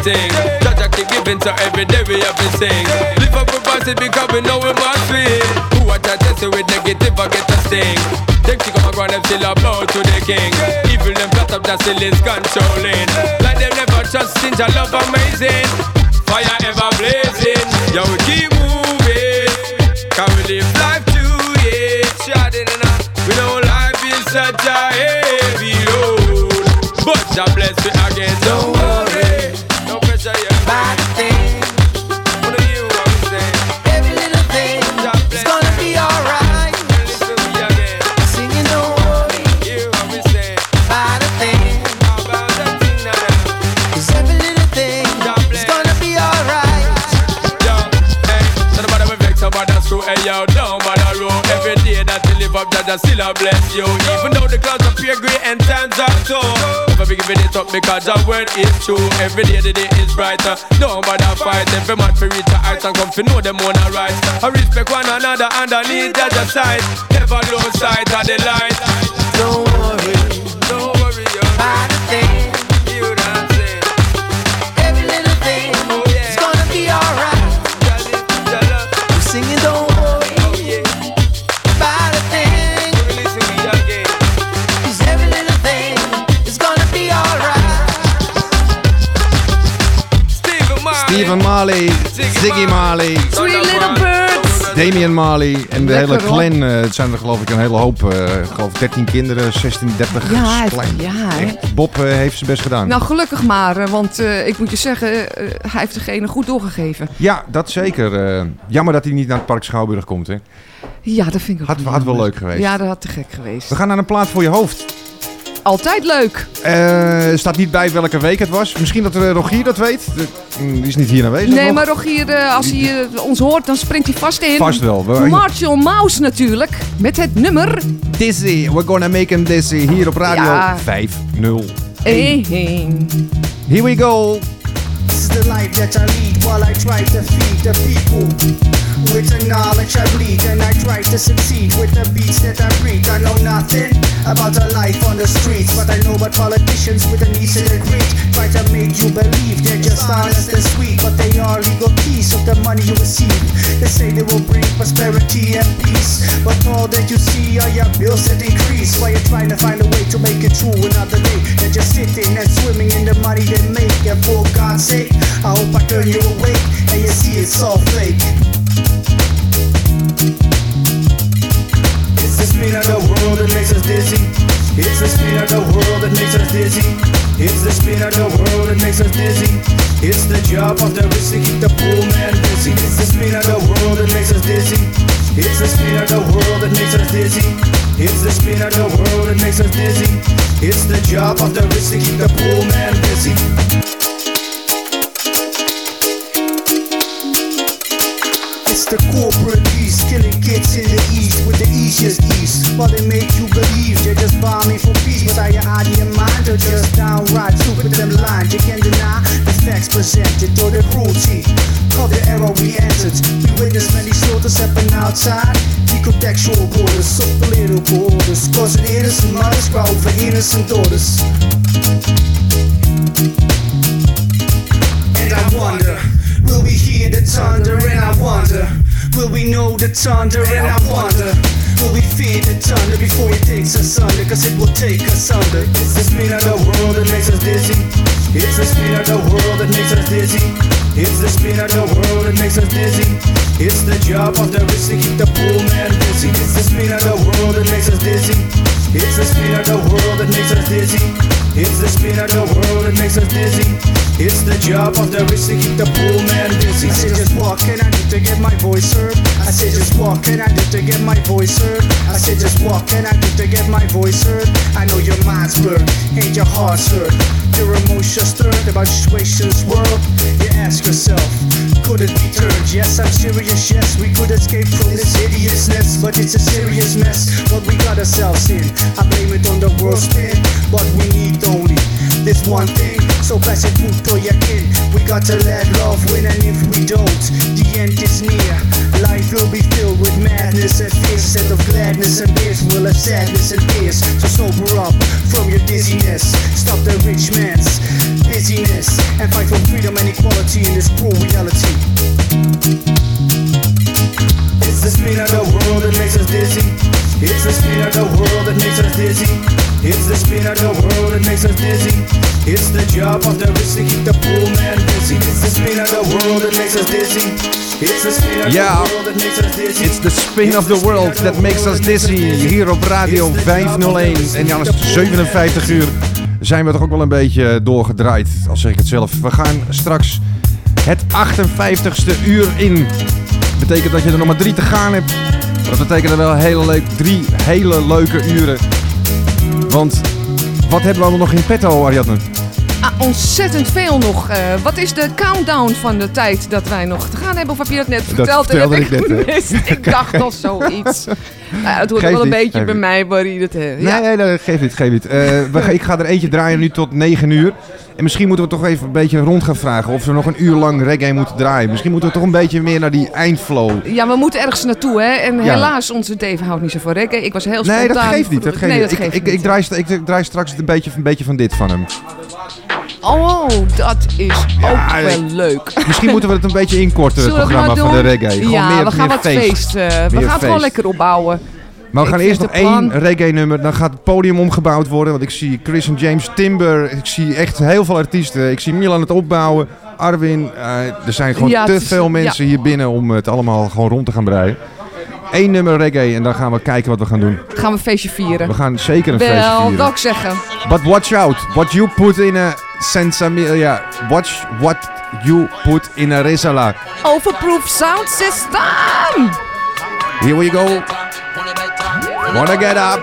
we do thing. Judge I keep giving, so every day we have to sing. Live up with positive because we know we must win. Who us party with negative, I get a sting. Them kick on my ground, them still bow to the king. Evil them plot up, that still is controlling. Like them never trust since I love amazing. Fire ever blazing. Yeah, we keep moving. Can we live life to it? We know life is such a heavy load. But God bless Hey, yo, don't bother roll. Every day that you live up, I still bless you. Even though the clouds appear grey and times are tough. Never be giving it up because the word is true. Every day the day is brighter. Don't bother fight. Every man for reach a height and come to know them on a right. I respect one another underneath that the side. Never lose sight of the light. Don't worry Don't worry, yo. Damian Marley en de Lekker, hele clan. eh, het zijn er geloof ik een hele hoop. ik geloof 13 kinderen, 16, 30. Ja, klein. ja. Echt, Bob eh, heeft zijn best gedaan. Nou, gelukkig maar, want ik moet je zeggen, hij heeft degene goed doorgegeven. Ja, dat zeker. jammer dat hij niet naar het Park Schouwburg komt. Hè. Ja, dat vind ik ook Had, had wel leuk geweest. Ja, dat had te gek geweest. We gaan naar een plaat voor je hoofd. Altijd leuk. Eh, Er staat niet bij welke week het was. Misschien dat eh, Rogier dat weet. Mm, die is niet hier aanwezig. Nee, nog. maar Rogier, eh, als hij ons hoort, dan springt hij vast in. Vast wel. We- Marshall Mouse natuurlijk, met het nummer Dizzy. We're gonna make him dizzy. Hier op Radio Ja. 501. 1. Here we go. This is the life that I lead while I try to feed the people. With the knowledge I bleed and I try to succeed with the beats that I breathe. I know nothing about the life on the streets, but I know what politicians with an easy to greet try to make you believe they're just honest and sweet, but they are legal keys of the money you receive. They say they will bring prosperity and peace, but all that you see are your bills that increase. While you're trying to find a way to make it true another day, they're just sitting and swimming in the money they make. And for God's sake, I hope I turn you awake and you see it's all fake. It's the spin of the world that makes us dizzy. It's the spin of the world that makes us dizzy. It's the spin of the world that makes us dizzy. It's the job of the rich to keep the poor man busy. It's the spin of the world that makes us dizzy. It's the spin of the world that makes us dizzy. It's the spin of the world that makes us dizzy. It's the job of the rich to keep the poor man busy. The corporate beast killing kids in the east with the easiest ease. While they make you believe they're just bombing for peace, but are you out of your mind or just downright stupid them lines? You can't deny the facts presented or the cruelty of the era we entered. We witnessed many slaughters happen outside the contextual borders of political orders, causing innocent mothers cry for innocent daughters. And I wonder, will we hear the thunder? And I wonder, will we know the thunder? And I wonder, will we fear the thunder before it takes us under? Cause it will take us under. It's the spin of the world that makes us dizzy. It's the spin of the world that makes us dizzy. It's the spin of the world that makes us dizzy. It's the job of the rich to keep the poor man busy. It's the spin of the world that makes us dizzy. It's the spin of the world that makes us dizzy. It's the spin of the world that makes us dizzy. It's the job of the rich to keep the poor man busy. I said just walk and I need to get my voice heard. I said just walk and I need to get my voice heard. I said just walk and I need to get my voice heard. I know your mind's blurred and your heart's hurt. Your emotions stirred about situations world. You ask yourself, could it be turned? Yes, I'm serious. Yes, we could escape from this hideousness, but it's a serious mess. What we got ourselves in. I blame it on the world spin, but we need only this one thing. So pass it to your kin. We got to let love win, and if we don't, the end is near. Life will be filled with madness and fear. Instead of gladness and tears, we'll have sadness and tears. So sober up from your dizziness. Stop the rich man's busyness and fight for freedom and equality in this cruel reality. It's the spin of the world that makes us dizzy. It's the spin of the world that makes us dizzy. It's the spin of the world that makes us dizzy. It's the job of the to keep the poor man busy. It's the spin of the world that makes us dizzy. It's the spin of Ja, the world that makes us dizzy. it's the spin of the world that makes us dizzy. Hier op Radio 501. En ja, het is 57 uur zijn we toch ook wel een beetje doorgedraaid, als zeg ik het zelf. We gaan straks het 58ste uur in. Betekent dat je er nog maar drie te gaan hebt. Dat betekent er wel hele leuk, drie hele leuke uren. Want wat hebben we allemaal nog in petto, Ariadne? Ah, ontzettend veel nog. Eh, wat is de countdown van de tijd dat wij nog te gaan hebben? Of heb je dat net verteld? en vertelde ik net? Ik dacht al zoiets. Nou, het hoort wel een beetje bij niet. mij, Barry. Dat, eh, ja. Nee, nee, nee, geef niet, geef niet. Eh, we, ik ga er eentje draaien nu tot 9 uur. En misschien moeten we toch even een beetje rond gaan vragen of we nog een uur lang reggae moeten draaien. Misschien moeten we toch een beetje meer naar die eindflow. Ja, we moeten ergens naartoe, hè? En Ja. helaas, onze Dave houdt niet zo van reggae. Ik was heel Nee, spontaan. dat geeft niet. Dat geeft nee, niet. dat geeft ik, niet. ik, draai, ik, ik draai straks een beetje, een beetje van dit van hem. Oh, dat is ook wel leuk. Misschien moeten we het een beetje inkorten, het programma van de reggae. Gewoon ja, meer, we gaan meer wat feest. feest. eh, we gaan het gewoon lekker opbouwen. Maar we gaan eerst nog één plan- reggae nummer. Dan gaat het podium omgebouwd worden. Want ik zie Chris en James Timber. Ik zie echt heel veel artiesten. Ik zie Milan het opbouwen. Arwin. eh, er zijn gewoon Ja, te is- veel mensen hier binnen om het allemaal gewoon rond te gaan breien. Eén nummer reggae en dan gaan we kijken wat we gaan doen. Gaan we een feestje vieren. We gaan zeker een wel, feestje vieren. dat ik zeggen. But watch out. What you put in a sensamilia. Watch what you put in a resala. Overproof sound system! Here we go. Wanna get up.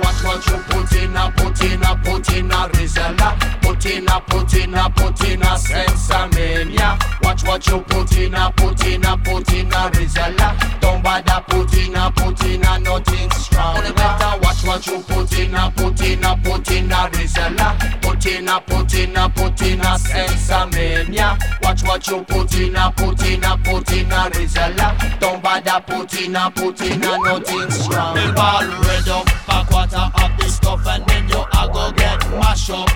Watch what you put in a, put in a, put in a Rizella. Put in a, put in a, put in a Sensamania. Watch what you put in a, put in a, put in a Rizella. Don't bother put in a, put in a nothing strong. Better watch what you put in a, put in a, put in a Rizella. Put in a, put in a, put in a Sensamania. Watch what you put in a, put in a, put in a Rizella. Don't bother put in a, put in a nothing strong. Me ball red up, a quarter of this stuff and then you a go get mash up,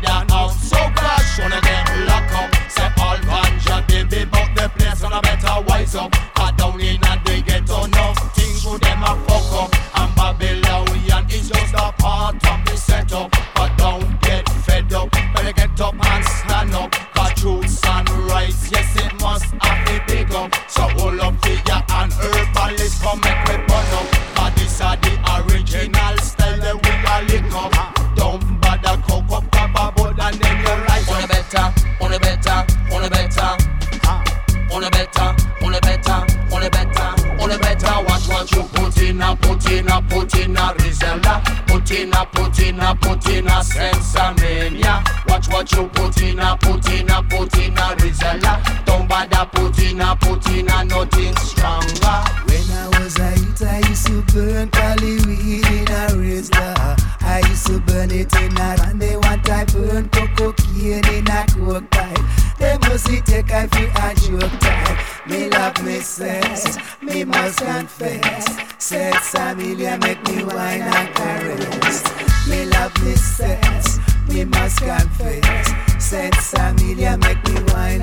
with a ounce. So crash wanna get lock up. All baby, but the place on a better wise up. Down in a things them a fuck up. And Babylonian is just a part of the setup. But don't get fed up, better get up and stand up. And rights, yes it must have to big up. So hold up to ya and herbalist come put in a, put in a Rizella. Put in a, put in a, put in a Sensamania. Watch what you put in a, put in a, put in a Rizella. Don't bother put in a, put in a nothing stronger. When I was a youth, I used to burn Cali weed in a razor. I used to burn it in a they want I burn cocaine in a coke pipe. They must take I feel a joke time. Me love me sex, me must confess. Sex a million make me wine and caress. Me love me sex, me must confess. Sex a million make me wine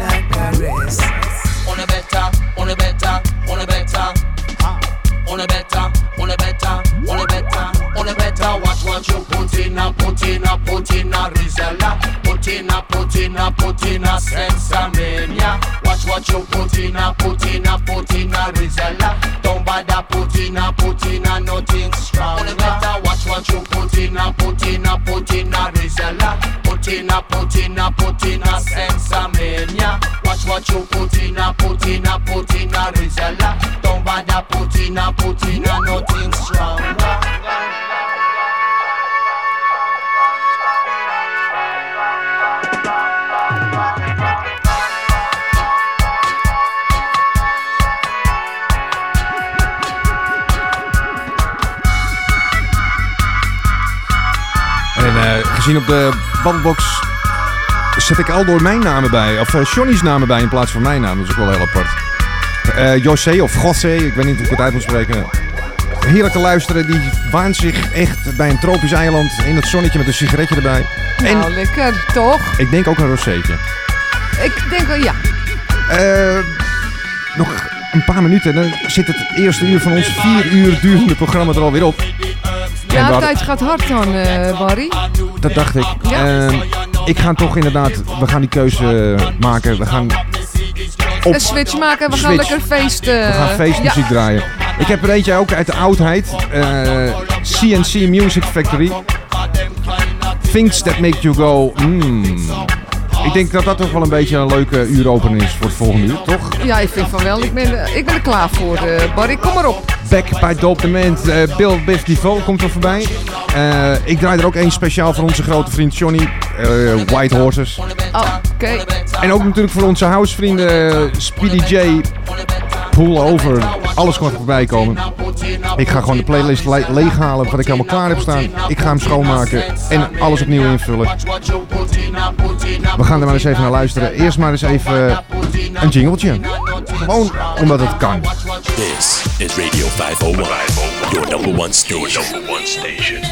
op de bandbox zet ik al door mijn namen bij. Of uh, Johnny's namen bij in plaats van mijn naam. Dat is ook wel heel apart. Eh José of José, ik weet niet hoe ik het uit moet spreken. Heerlijk te luisteren. Die waant zich echt bij een tropisch eiland in het zonnetje met een sigaretje erbij. Nou, lekker, toch? Ik denk ook een rozeetje. Ik denk wel, ja. Eh, nog een paar minuten. Dan zit het eerste uur van ons vier uur durende programma er alweer op. Ja, de tijd gaat hard dan, eh, Barry. Dat dacht ik. Ja. Ehm, ik ga toch inderdaad, we gaan die keuze maken. We gaan op Een switch maken, we gaan lekker feest... eh, We gaan feestmuziek ja. draaien. Ik heb er eentje ook uit de oudheid. eh, CNC Music Factory. Things That Make You Go... mm. Ik denk dat dat toch wel een beetje een leuke uuropener is voor het volgende uur, toch? Ja, ik vind van wel. Ik ben, eh, ik ben er klaar voor, eh, Barry. Kom maar op. Back by Dope Demand. eh Bill Biff DeVoe komt er voorbij. Eh, ik draai er ook één speciaal voor onze grote vriend Johnny. eh, White Horses. Oh, oké. En ook natuurlijk voor onze housevrienden eh, Speedy J. Pull over. Alles komt voorbij komen. Ik ga gewoon de playlist le- leeghalen wat ik helemaal klaar heb staan. Ik ga hem schoonmaken en alles opnieuw invullen. We gaan er maar eens even naar luisteren. Eerst maar eens even een jingletje. Gewoon omdat het kan. This is Radio 501, your number one station. Your number one station.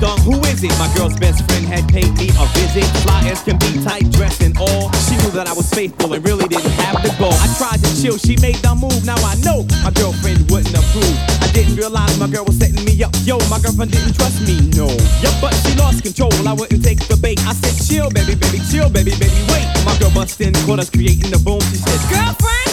Dong, who is it? My girl's best friend had paid me a visit. Fly as can be, tight dress and all. She knew that I was faithful and really didn't have to go. I tried to chill, she made the move. Now I know my girlfriend wouldn't approve. I didn't realize my girl was setting me up. Yo, my girlfriend didn't trust me, no. Yup, but she lost control. I wouldn't take the bait. I said, chill, baby, baby, chill, baby, baby, wait. My girl bust in, caught us creating the boom. She said, girlfriend,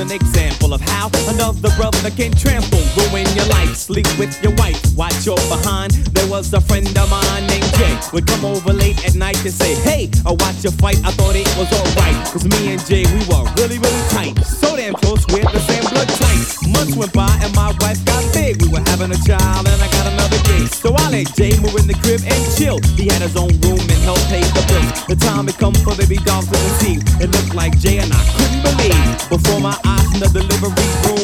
an example of how another brother can trample, ruin your life, sleep with your wife, watch your behind. There was a friend of mine named Jay, would come over late at night and say, Hey, I watch your fight, I thought it was alright. Cause me and Jay, we were really, really tight. So damn close, we're the same blood type. Months went by and my wife got big. We were having a child and I got another kid. So I let Jay move in the crib and chill. He had his own room and helped pay the bills. The time had come for baby dolls to conceive. It looked like Jay and I couldn't believe. Before my eyes in the delivery room.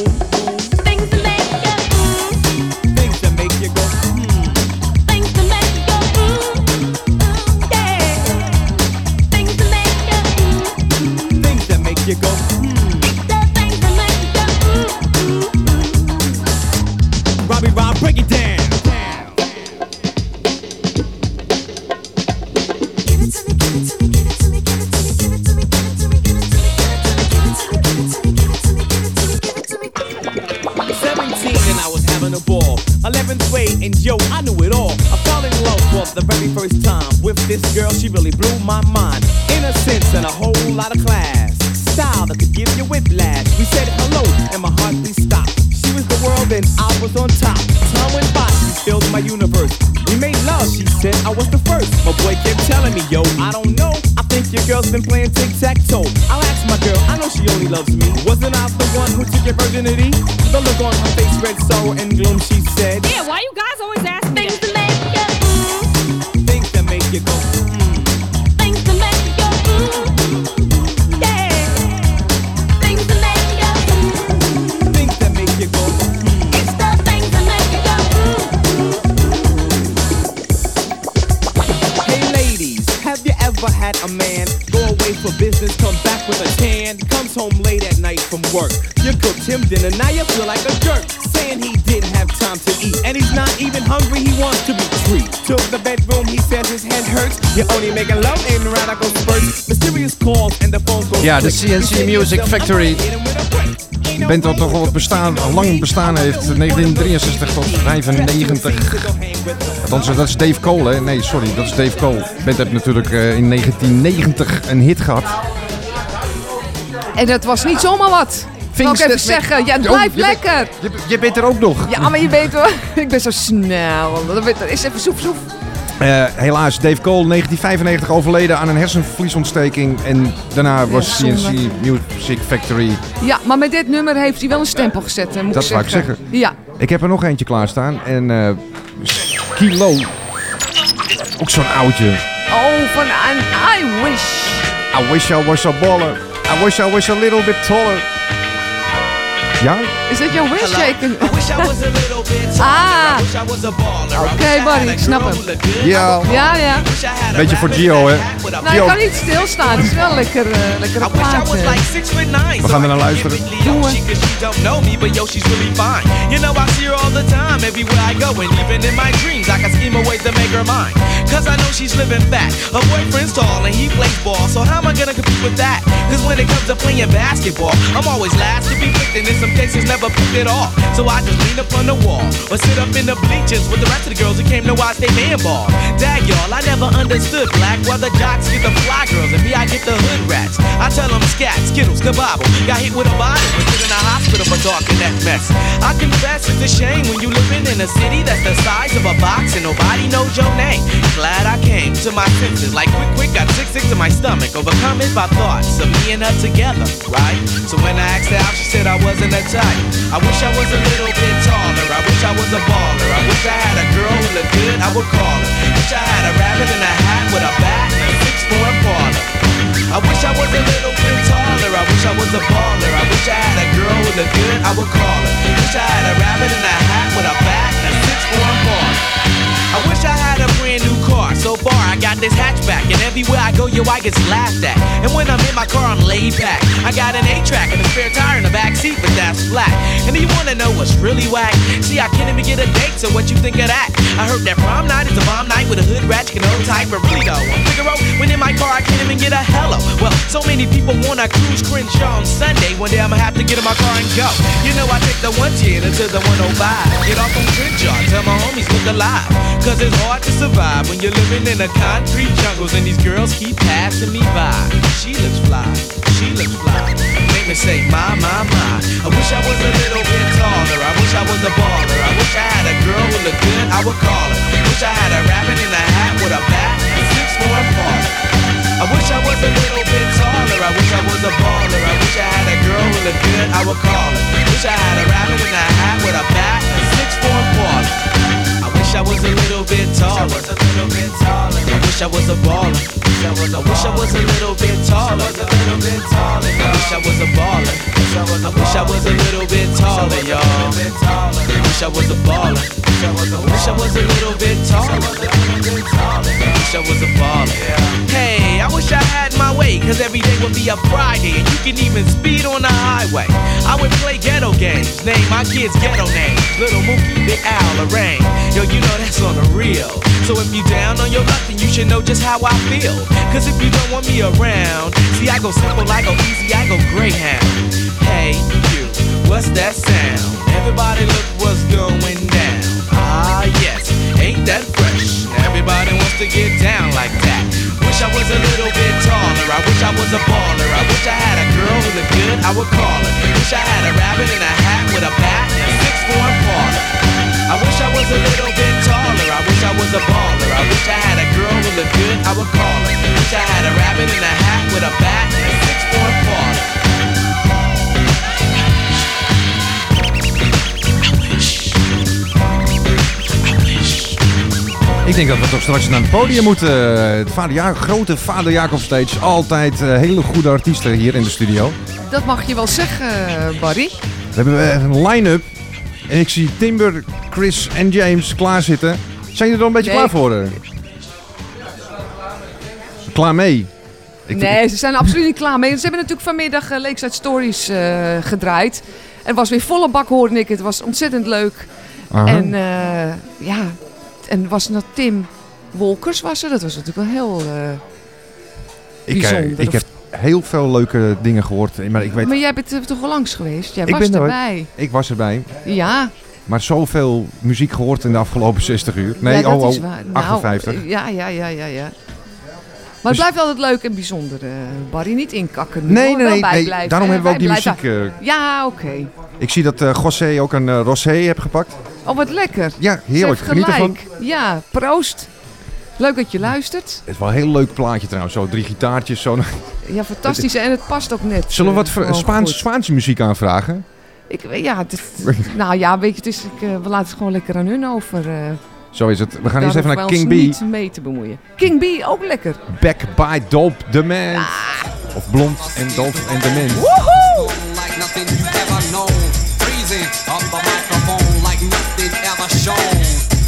This girl. She really blew my mind. Innocence and a whole lot of class. Style that could give you whiplash. We said hello and my heart heartbeat stopped. She was the world and I was on top. Time went by, she filled my universe. We made love, she said I was the first. My boy kept telling me, yo, I don't know. I think your girl's been playing tic tac toe. I'll ask my girl, I know she only loves me. Wasn't I the one who took your virginity? The look on her face, red sorrow and gloom, she said. Yeah, why you guys always ask you go, mm. Things to make you go, mm. Yeah. Things to make you, mm. Things that make you go. It's the things that make you go, mm. Hey ladies, have you ever had a man go away for business, come back with a tan, comes home late at night from work? You cooked him dinner, now you feel like a jerk, saying he time to eat, and he's not even hungry, he wants to be treated. To the bedroom, he says his head hurts. You're only making love in radical spurts. Mysterious calls and the phone goes Ja, de CNC Music Factory. No band dat toch wel wat bestaan, lang bestaan heeft. 1963 tot 95. Althans, dat is Dave Cole, hè? Nee, sorry, dat is Dave Cole. De band heeft natuurlijk eh, in 1990 een hit gehad. En dat was niet zomaar wat. Ik even zeggen, ja, het Oh, blijft bent- lekker. Je, je bent er ook nog. Ja, maar je weet hoor, ik ben zo snel. Dat is even soef soef. Eh, helaas, Dave Cole, 1995 overleden aan een hersenvliesontsteking. En daarna was zonde. CNC Music Factory. Ja, maar met dit nummer heeft hij wel een stempel gezet, moet Dat ik wou ik zeggen. Ja, Ik heb er nog eentje klaarstaan. En eh Kilo. Ook zo'n oudje. oh, van een I Wish. I wish I was a baller. I wish I was a little bit taller. Ja? Is dat jouw wish shaken? wish I was a little bit Ah, I wish I was a baller. oké buddy, ik snap hem. Ja. Ja, ja. Beetje voor Gio, hè? Nou, je kan niet stilstaan. Het is wel lekker, eh lekkere plaat. eh. We gaan er naar luisteren. Doen we. She don't know me, but yo, she's really fine. You know, I see her all the time, everywhere I go, and even in my dreams, I can scheme a ways to make her mine. Cause I know she's living fat. Her boyfriend's tall and he plays ball, so how am I gonna compete with that? Cause when it comes to playing basketball, I'm always last to be picked, and in some cases never picked at all. So I just lean up on the wall, or sit up in the bleachers with the rest of the girls who came to watch they man ball. Dag y'all, I never understood black, why the jocks get the fly girls, and me I get the hood rats. I tell them scat, skittles, kabobble, got hit with a bottle, and put in a hospital for talking that mess. I confess it's a shame when you living in a city that's the size of a box and nobody knows your name. Glad I came to my senses, like quick, quick, got sick, sick to my stomach, overcome it by thoughts of me and her together, right? So when I asked her out, she said I wasn't a type. I wish I was a little bit taller. I wish I was a baller. I wish I had a girl who looked good. I would call her. Wish I had a rabbit in a hat with a bat and a six-foot parlor. I wish I was a little bit taller. I wish I was a baller. I wish I had a girl who looked good. I would call her. Wish I had a rabbit in a hat with a bat and a six-foot parlor. I wish I had a brand new car. So far, I got this hatchback, and everywhere I go, yo, I get laughed at. And when I'm in my car, I'm laid back. I got an A-track and a spare tire in the back seat, but that's flat. And do you wanna know what's really whack? See, I can't even get a date, so what you think of that? I heard that prom night is a bomb night with a hood ratchet and old type, though, on Figaro, when in my car, I can't even get a hello. Well, so many people wanna cruise Crenshaw on Sunday. One day I'ma have to get in my car and go. You know, I take the 110 until the 105. Get off on Crenshaw, tell my homies look alive. Cause it's hard to survive when you're living in the concrete jungles and these girls keep passing me by. She looks fly, she looks fly. Make me say, my, my, my. I wish I was a little bit taller. I wish I was a baller. I wish I had a girl who looked good, I would call her. Wish I had a rabbit in a hat with a bat and six four parlor. I wish I was a little bit taller. I wish I was a baller. I wish I had a girl who looked good, I would call her. Wish I had a rabbit in a hat with a bat and six four parlor. I wish I was a little bit taller. I was a little bit taller. I wish I was a baller. I wish I was a little bit taller. I was a little bit taller. I wish I was a baller. I wish I was a little bit taller, y'all. I wish I was a baller. I wish I was a little bit taller. I wish I was a baller. Hey, I wish I had my way, cause every day would be a Friday, and you can even speed on the highway. I would play ghetto games, name my kids ghetto names. Little Mookie, Big Al, Lorraine. Yo, you know that's on the real. So if you down on your luck, then you should know just how I feel. Cause if you don't want me around, see, I go simple, I go easy, I go Greyhound. Hey, you, what's that sound? Everybody look what's going down. Ah, yes, ain't that fresh? Everybody wants to get down like that. Wish I was a little bit taller. I wish I was a baller. I wish I had a girl who looked good, I would call her. Wish I had a rabbit in a hat with a bat and a six-four parlor. I wish I was a little bit taller. I wish I was a baller. I wish I had a girl who looked good, I would call her. Wish I had a rabbit in a hat with a bat and a six-four parlor. Ik denk dat we toch straks naar het podium moeten. Het vader ja grote Vader Jacob Stage. Altijd eh, hele goede artiesten hier in de studio. Dat mag je wel zeggen, Barry. We hebben eh, een line-up. En ik zie Timber, Chris en James klaarzitten. Zijn jullie er al een beetje Nee. klaar voor? eh? Klaar mee? Ik- nee, ze zijn er absoluut niet klaar mee. Ze hebben natuurlijk vanmiddag uh, Lakeside Stories eh, gedraaid. Er was weer volle bak, hoorde ik. Het was ontzettend leuk. Aha. En eh, ja, en was nog Tim Wolkers was er. Dat was natuurlijk wel heel eh, Ik, bijzonder. ik heb heel veel leuke dingen gehoord. Maar ik weet... Maar jij bent er toch wel langs geweest? Jij ik was ben er- erbij. Ik was erbij. Ja. Maar zoveel muziek gehoord in de afgelopen 60 uur. Nee, ja, dat oh, is oh, waar. Nou, 58. ja, ja, ja, ja, ja. Maar het blijft altijd leuk en bijzonder, eh, Barry. Niet inkakken. nu, Nee, nee, nee, Daarom hebben we ook die muziek, eh. Ja, oké. Ik zie dat eh José ook een eh, rosé heeft gepakt. Oh, wat lekker. Ja, heerlijk. Geniet ervan. Ja, proost. Leuk dat je luistert. Het is wel een heel leuk plaatje trouwens. Zo drie gitaartjes. Zo. Ja, fantastisch. En het past ook net. Zullen we wat eh, voor- gewoon Spaans, goed. Spaanse muziek aanvragen? Ik, weet- ja, het is- nou ja, weet je, het is, ik, eh, we laten het gewoon lekker aan hun over. eh Zo is het. We gaan daar eerst even naar King ons B. niet mee te bemoeien. King B, ook lekker. Back by Dope the Man. Of Blond en Dope en the Man. Woehoe! like nothing you ever known. Freezing up the microphone like nothing ever shown.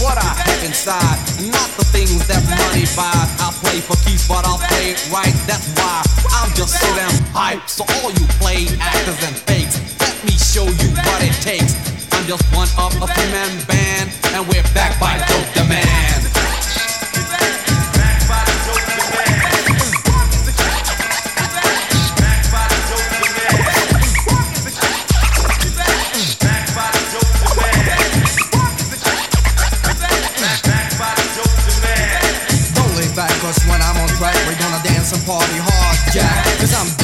what I have inside, not the things that money buys. I'll play for keeps, but I'll play it right. That's why I'm just so damn hyped. So all you play actors and fakes, let me show you what it takes. I'm just one of a three-man band, and we're back by Dope the Man. Party hard, Jack. Cause I'm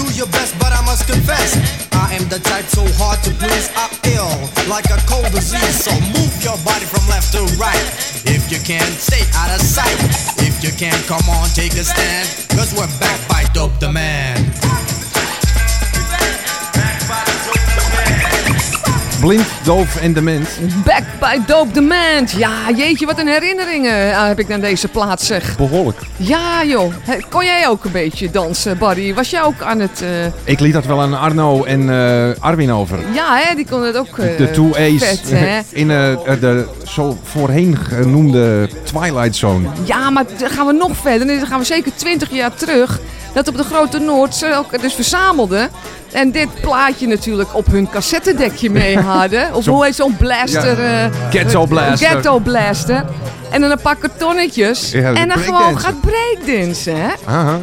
Do your best, but I must confess. I am the type so hard to please. I'm ill, like a cold disease. So move your body from left to right. If you can't, stay out of sight. If you can't, come on, take a stand. Cause we're back by Dope the Man. Blind, Doof en Dement. Back by Dope the Man. Ja, jeetje, wat een herinneringen eh, heb ik aan deze plaats, zeg. Behoorlijk. Ja, joh. Kon jij ook een beetje dansen, Barry? Was jij ook aan het... eh, Ik liet dat wel aan Arno en eh, Arwin over. Ja, hè, die kon het ook eh, De two A's in de zo voorheen genoemde Twilight Zone. Ja, maar dan gaan we nog verder. Dan gaan we zeker 20 jaar terug. Dat op de Grote Noord ze ook dus verzamelden. En dit plaatje natuurlijk op hun cassettedekje mee hadden. Of Zo'n- hoe heet zo'n blaster? Ja. eh, Ghetto blaster. Ghetto blaster. En dan een paar kartonnetjes. Ja, en dan gewoon gaat breakdansen, hè?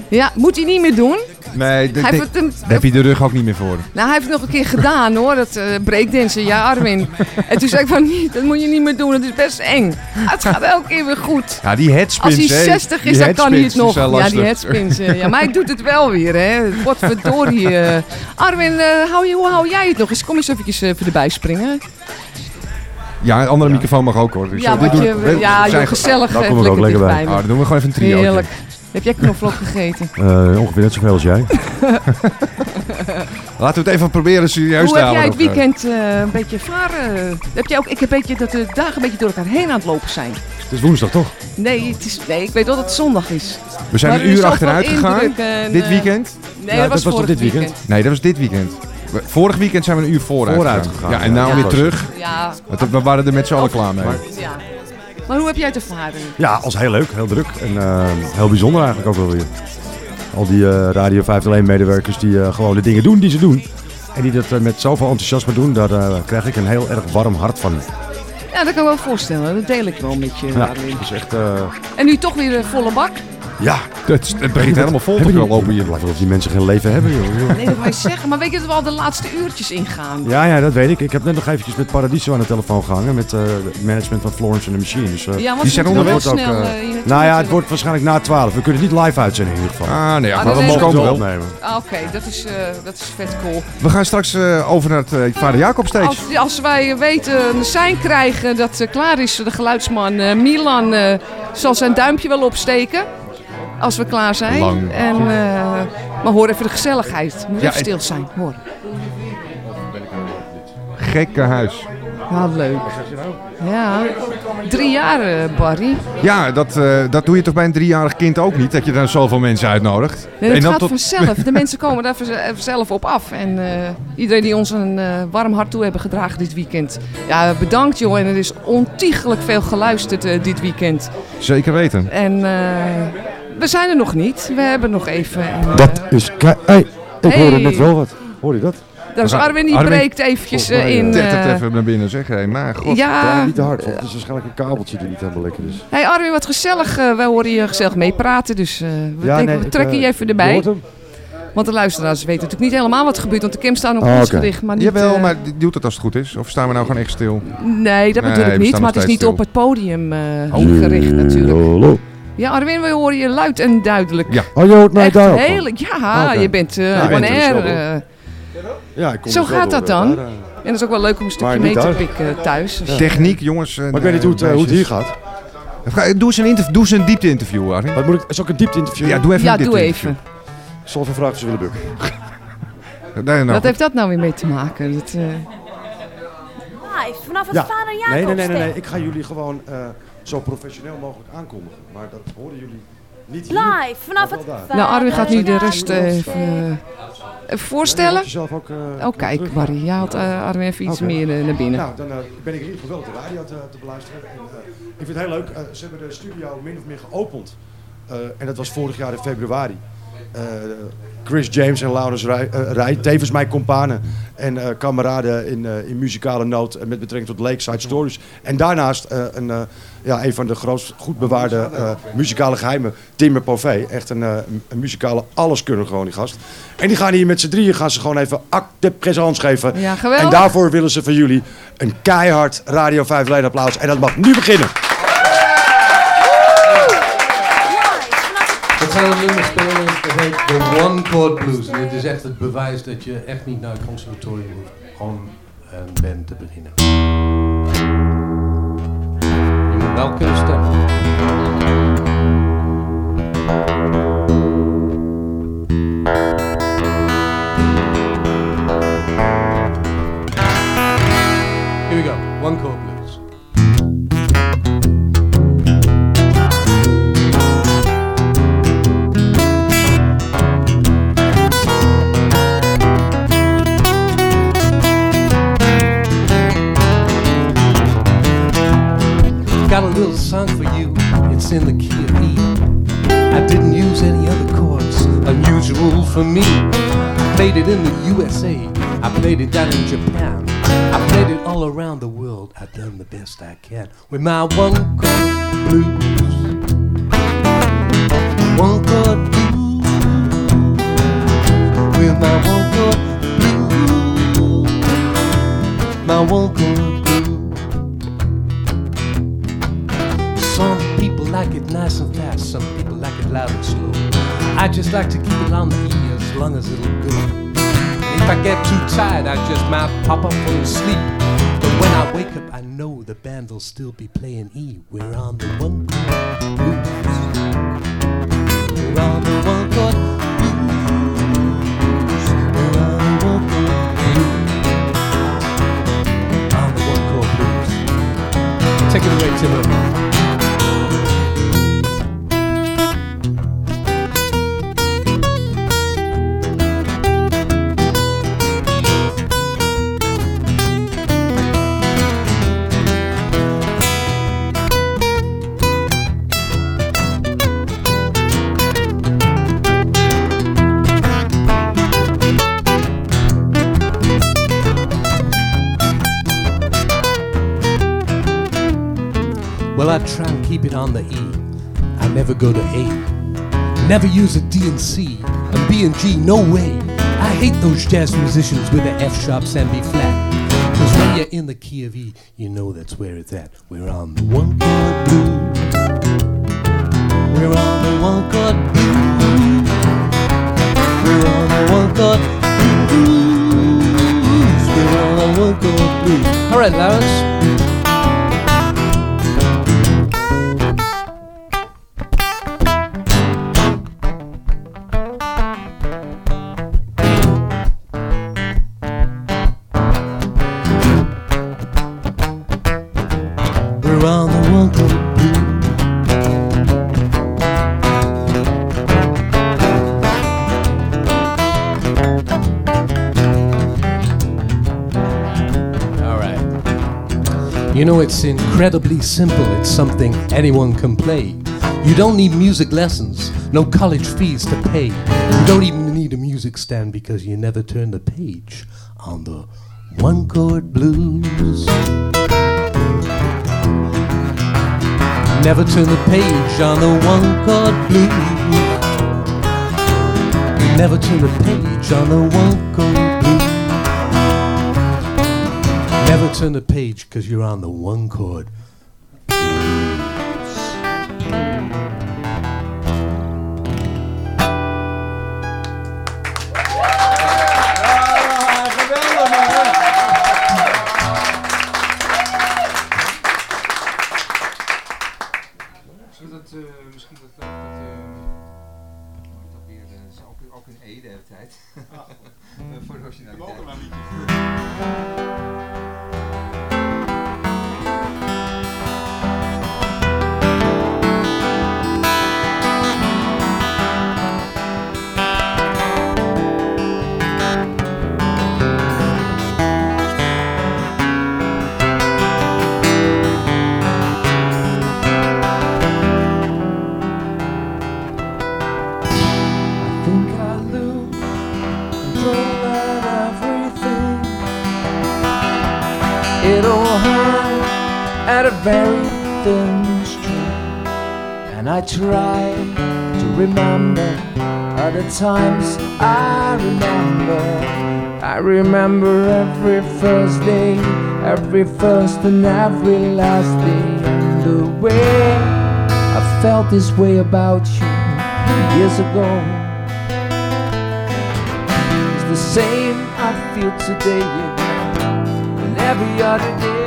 Ja, moet hij niet meer doen. Nee, de- Hij de- heeft daar heb je de rug ook niet meer voor. Nou, hij heeft het nog een keer gedaan hoor, dat eh breakdansen. Ja, Armin. En toen zei ik van, niet, dat moet je niet meer doen, dat is best eng. Het gaat elke keer weer goed. Ja, die headspins. Als hij hè. 60 Die is, dan kan hij het nog. zijn Ja, die headspins. eh, ja, maar hij doet het wel weer, hè. Wat verdorie. eh. Armin, eh, hou je, hoe hou jij het nog eens? Kom eens eventjes even erbij springen. Ja, een andere microfoon mag ook hoor. Dus, Ja, je- doen we- ja, we zijn- joh, gezellig, Daar kom ik ook lekker bij. me. Ah, dan doen we gewoon even een trio. Heerlijk. Heb jij knoflook gegeten? Eh, ongeveer net zoveel als jij. Laten we het even proberen serieus Hoe te heb jij houden. het weekend eh, een beetje varen? Heb jij ook, ik heb een beetje dat de dagen een beetje door elkaar heen aan het lopen zijn. Het is woensdag toch? Nee, het is, nee ik weet wel dat het zondag is. We zijn Maar een uur achteruit gegaan. en, dit weekend. Nee, dat was vorig weekend. Nee, dat was dit weekend. We- Vorig weekend zijn we een uur vooruit, Vooruit gegaan. gegaan, Ja, en nou Ja. weer terug. Ja. We waren er met z'n allen klaar mee. Ja. Maar hoe heb jij het ervaren? Ja, als heel leuk, heel druk en eh, heel bijzonder eigenlijk ook wel weer. Al die eh, Radio 501 medewerkers die eh, gewoon de dingen doen die ze doen. En die dat met zoveel enthousiasme doen, daar krijg ik een heel erg warm hart van. Ja, dat kan ik wel voorstellen. Dat deel ik wel met je, Ja, dat is echt... En nu toch weer volle bak? Ja. Het, het begint helemaal vol te die- lopen hier. Het lijkt wel of die mensen geen leven hebben, joh. Nee, dat wou je zeggen. Maar weet je dat we al de laatste uurtjes ingaan? Ja, ja, dat weet ik. Ik heb net nog eventjes met Paradiso aan de telefoon gehangen. Met eh, het management van Florence and the Machine. Dus, eh, Ja, want die zijn onderweg. ook, snel, eh, nou ja, het natuurlijk. wordt waarschijnlijk na 12. We kunnen het niet live uitzenden in ieder geval. Ah, nee, ja, Ah, maar dat we mogen wel wel. opnemen. Ah, Oké, dat, is, eh, dat is vet cool. We gaan straks eh, over naar het eh, Vader Jacob stage. Als, als wij weten, een sein krijgen dat klaar is, de geluidsman Milan eh, zal zijn duimpje wel opsteken. Als we klaar zijn. Lang. En, eh, maar hoor even de gezelligheid. Moet Ja, even en- stil zijn. Hoor. Gekke huis. Ja, leuk. Ja, drie jaar, eh, Barry. Ja, dat, eh, dat doe je toch bij een driejarig kind ook niet? Dat je dan zoveel mensen uitnodigt. Nee, dat En dan gaat tot- vanzelf. De mensen komen daar vanze- vanzelf op af. En iedereen die ons een warm hart toe hebben gedragen dit weekend. Ja, bedankt joh. En er is ontiegelijk veel geluisterd dit weekend. Zeker weten. En we zijn er nog niet. We hebben nog even... en, eh, Dat is kei... Hey, ik Hey. hoorde net wel wat. Hoor je dat? Dat is Arwin die breekt eventjes eh, in... Tettert eh, even naar binnen zeg. Hé, maar god. Ja. niet te hard, want het is waarschijnlijk een kabeltje die niet helemaal lekker is. Hey Arwin, wat gezellig. wij horen je gezellig meepraten. Dus eh, we, Ja, denken, nee, we ik, trekken je even erbij. Want de luisteraars weten natuurlijk niet helemaal wat er gebeurt. Want de cam staat op Ah, ons gericht. Maar niet, Jawel, eh, maar die doet het als het goed is. Of staan we nou gewoon echt stil? Nee, dat bedoel Nee, ik we niet. staan Maar nog het is niet op het podium Oh. gericht natuurlijk. Ja, Arwin, we horen je luid en duidelijk. Ja. Oh, je hoort mij daar ook heel, van? Ja, je bent eh Ja, air. eh. Ja, ik kom Zo gaat door, dat eh, dan. daar, eh. En dat is ook wel leuk om een stukje mee te thuis. pikken thuis. Dus, Techniek, jongens. Maar ik weet niet hoe het, eh, hoe het hier gaat. Ga- Doe eens een, interv- doe eens een diepte-interview, Arjen. Wat moet ik, is ook een diepte interview? Ja, doe even Ja, een doe diepte-interview. even. Ik zal even vragen of ze willen bukken. Nee, nou, Wat heeft dat nou weer mee te maken? Dat, eh, Live vanaf het Ja. Vader Nee, nee, nee, nee, nee. Jacobsteen. Ik ga jullie gewoon eh, zo professioneel mogelijk aankondigen. Maar dat horen jullie niet hier. Live vanaf het nou, Arwin gaat nu de rest eh, even, eh, even Ja, voorstellen. ook, eh, Oh, kijk. Barry. Je haalt Arwin even iets meer naar binnen. Nou, dan ben ik in ieder geval wel de radio te, te beluisteren. En, ik vind het heel leuk. ze hebben de studio min of meer geopend. Eh, en dat was vorig jaar in februari. Eh, Chris James en Laurens Rij, tevens mijn companen en eh, kameraden in, eh, in muzikale nood met betrekking tot Lakeside Stories. En daarnaast eh, een, eh, ja, een van de grootst goed bewaarde eh, muzikale geheimen, Timmer Pové. Echt een, eh, een muzikale alleskunner gewoon die gast. En die gaan hier met z'n drieën gaan ze gewoon even acte de présence geven. Ja, geweldig. En daarvoor willen ze van jullie een keihard Radio 5 Lijn applaus. En dat mag nu beginnen. We gaan een nummer spelen, dat heet de One Chord Blues. En dit is echt het bewijs dat je echt niet naar het conservatorium hoeft. Gewoon een band te beginnen. Je moet wel kunnen stemmen. Here we go, One Chord in the key of E. I didn't use any other chords, unusual for me. I played it in the USA, I played it down in Japan. I played it all around the world, I've done the best I can with my one chord blues. One chord blues, with my one chord blues. My one chord loud and slow. I just like to keep it on the E as long as it'll go. If I get too tired, I just might pop up and sleep. But when I wake up, I know the band will still be playing E. We're on the one chord blues. We're on the one chord blues. We're on the one chord blues. On the one chord blues. Take it away, Timur. Never go to A. Never use a D and C. And B and G, no way. I hate those jazz musicians with the F sharps and B flat. Cause when you're in the key of E, you know that's where it's at. We're on the one chord blues. We're on the one chord blues. We're on the one chord blues. We're on the one chord blues. All right, Lawrence. Know, it's incredibly simple. It's something anyone can play. You don't need music lessons, no college fees to pay. You don't even need a music stand because you never turn the page on the one chord blues. Never turn the page on the one chord blues. Never turn the page on the one chord Turn the page because you're on the one chord. Very thin string, and I try to remember other times I remember. I remember every first day, every first and every last day, and the way I felt this way about you years ago. It's the same I feel today and every other day.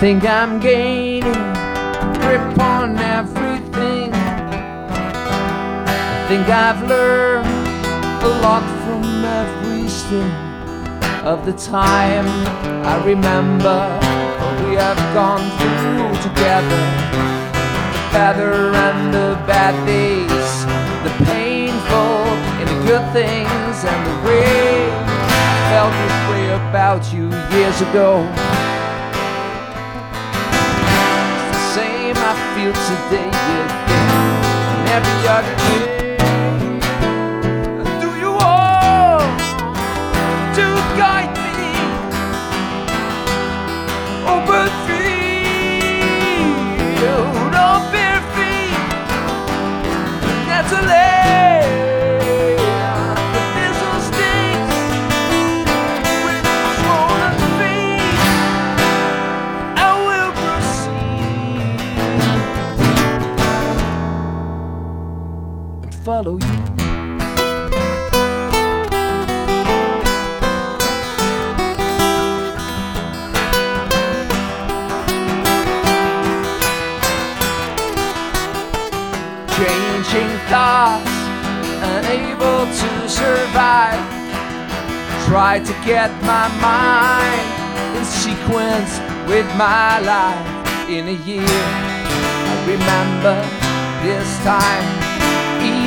Think I'm gaining grip on everything. I think I've learned a lot from every of the time I remember what we have gone through together. The better and the bad days, the painful and the good things, and the way I felt this way about you years ago. Feel today, yeah, and every other day. Follow you. Changing thoughts, unable to survive. Try to get my mind in sequence with my life in a year. I remember this time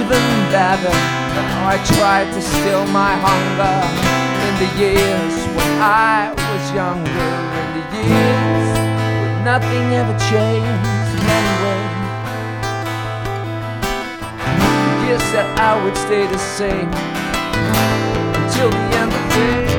even better. How I tried to still my hunger in the years when I was younger. In the years when nothing ever changed anyway. Years that I would stay the same until the end of days.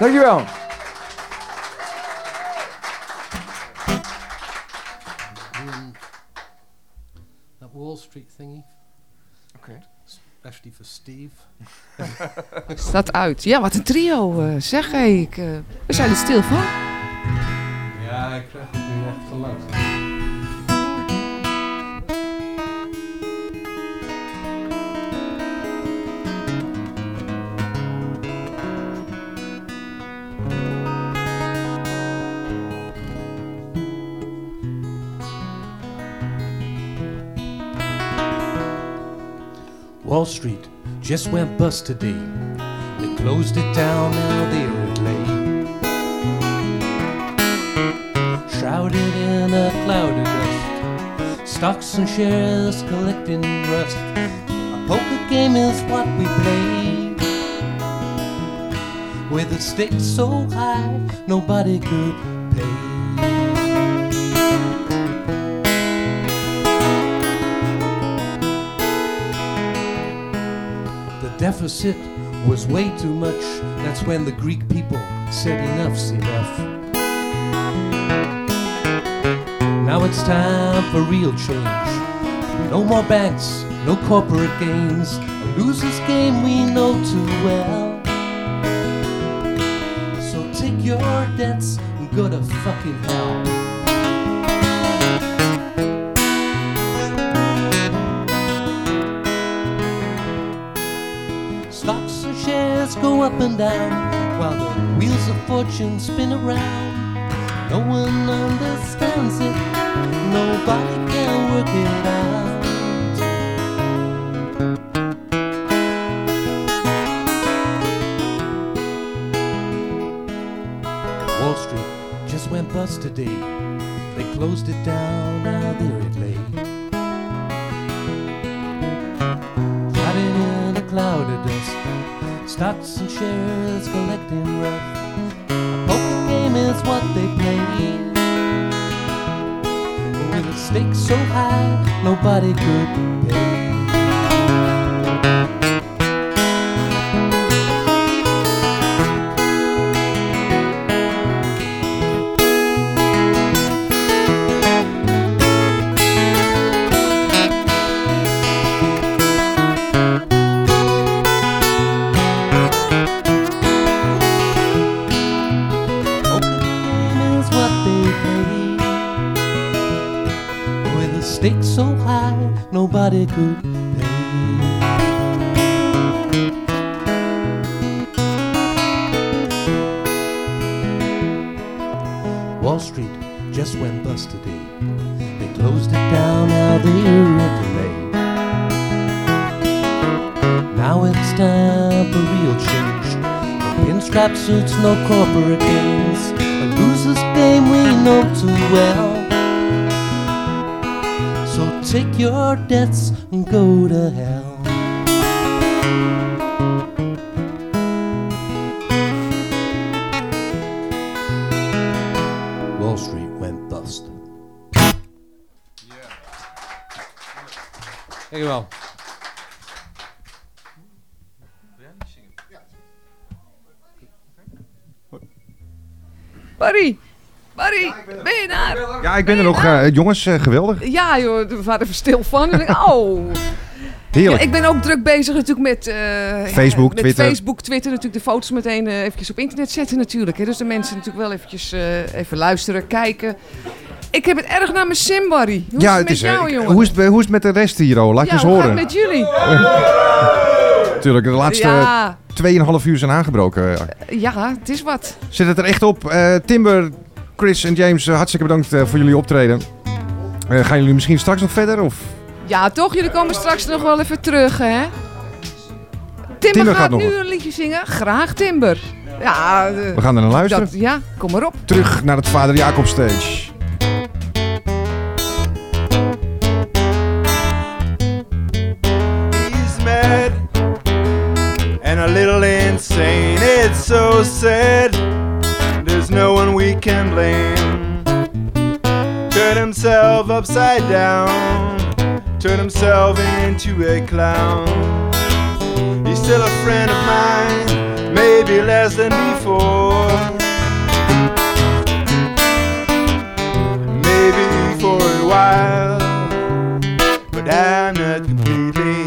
Dankjewel. That Wall Street thingy. Oké. Okay. Especially for Steve. Staat uit. Ja, wat een trio, eh, zeg ik. Eh. We zijn er stil van. Ja, ik krijg het nu echt te lang. Wall Street just went bust today. They closed it down, now there it lay. Shrouded in a cloud of dust. Stocks and shares collecting rust. A poker game is what we play. With a stakes so high, nobody could deficit was way too much. That's when the Greek people said enough's enough. Now it's time for real change. No more banks, no corporate gains. A loser's game we know too well. So take your debts and go to fucking hell. Down while the wheels of fortune spin around. No one understands it, nobody can work it out. Shares collecting rust. A poker game is what they play. With the stakes so high, nobody could suits, no corporate gains. A loser's game we know too well. So take your debts and go to hell. Barry, Barry, ben je daar? Ja, ik ben er nog. eh, jongens, eh, geweldig. Ja joh, we waren even stil van. En ik, oh. Heerlijk. Ja, ik ben ook druk bezig natuurlijk met... eh, Facebook, met Twitter. Facebook, Twitter. Natuurlijk de foto's meteen eventjes op internet zetten natuurlijk. Hè. Dus de mensen natuurlijk wel eventjes eh, even luisteren, kijken. Ik heb het erg naar mijn zin, Barry. Hoe ja, is het met eh, jou, ik- jongen? hoe, is het, hoe is het met de rest hier, oh? Laat je ja, eens horen. het met jullie? Tuurlijk, de laatste Ja. 2,5 uur zijn aangebroken. Ja, het is wat. Zit het er echt op? Eh, Timber, Chris en James, eh, hartstikke bedankt eh, voor jullie optreden. Eh, gaan jullie misschien straks nog verder? Of? Ja, toch? Jullie komen straks nog wel even terug, hè? Timber, Timber gaat, nu een liedje zingen. Graag, Timber. Ja, eh, We gaan er naar luisteren. dat- ja, kom maar op. Terug naar het Vader Jacob stage. Insane. It's so sad. There's no one we can blame. Turn himself upside down. Turn himself into a clown. He's still a friend of mine, maybe less than before. Maybe for a while. but I'm not completely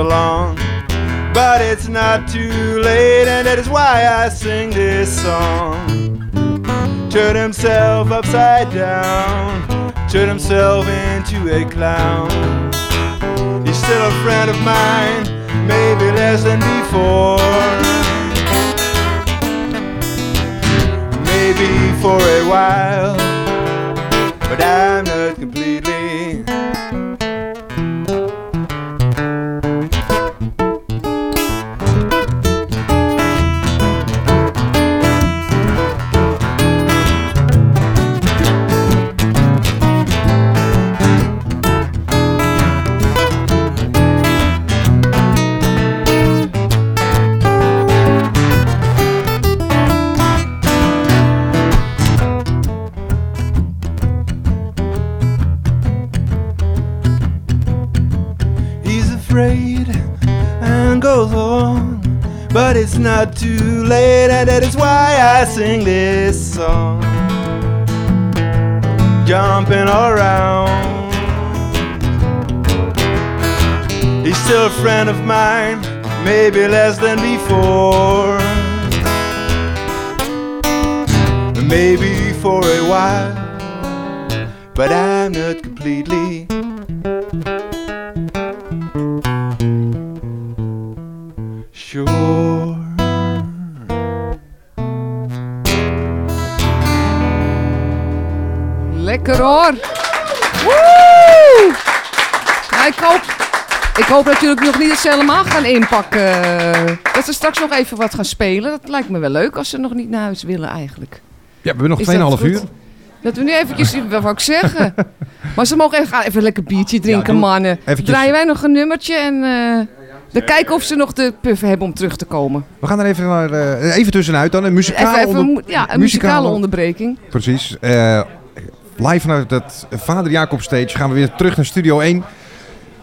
along, but it's not too late, and that is why I sing this song. Turn himself upside down, turn himself into a clown. He's still a friend of mine, maybe less than before. Maybe for a while, but I'm not completely. Not too late, and that is why I sing this song. Jumping around. He's still a friend of mine, maybe less than before. Maybe for a while, but I'm not completely. Lekker hoor. Woe! Ik hoop, ik hoop natuurlijk nog niet dat ze helemaal gaan inpakken. Dat ze straks nog even wat gaan spelen. Dat lijkt me wel leuk als ze nog niet naar huis willen eigenlijk. Ja, we hebben nog Is dat 2,5 goed? uur. Dat we nu eventjes, wat wou ik zeggen? Maar ze mogen even, even lekker biertje drinken, mannen. eventjes. Draaien wij nog een nummertje en eh, dan kijken of ze nog de puff hebben om terug te komen. We gaan er even, naar, eh, even tussenuit dan. Een muzikale, Even, even ja, een muzikale onderbreking. Precies. Eh, live vanuit het Vader Jacob Stage gaan we weer terug naar Studio 1.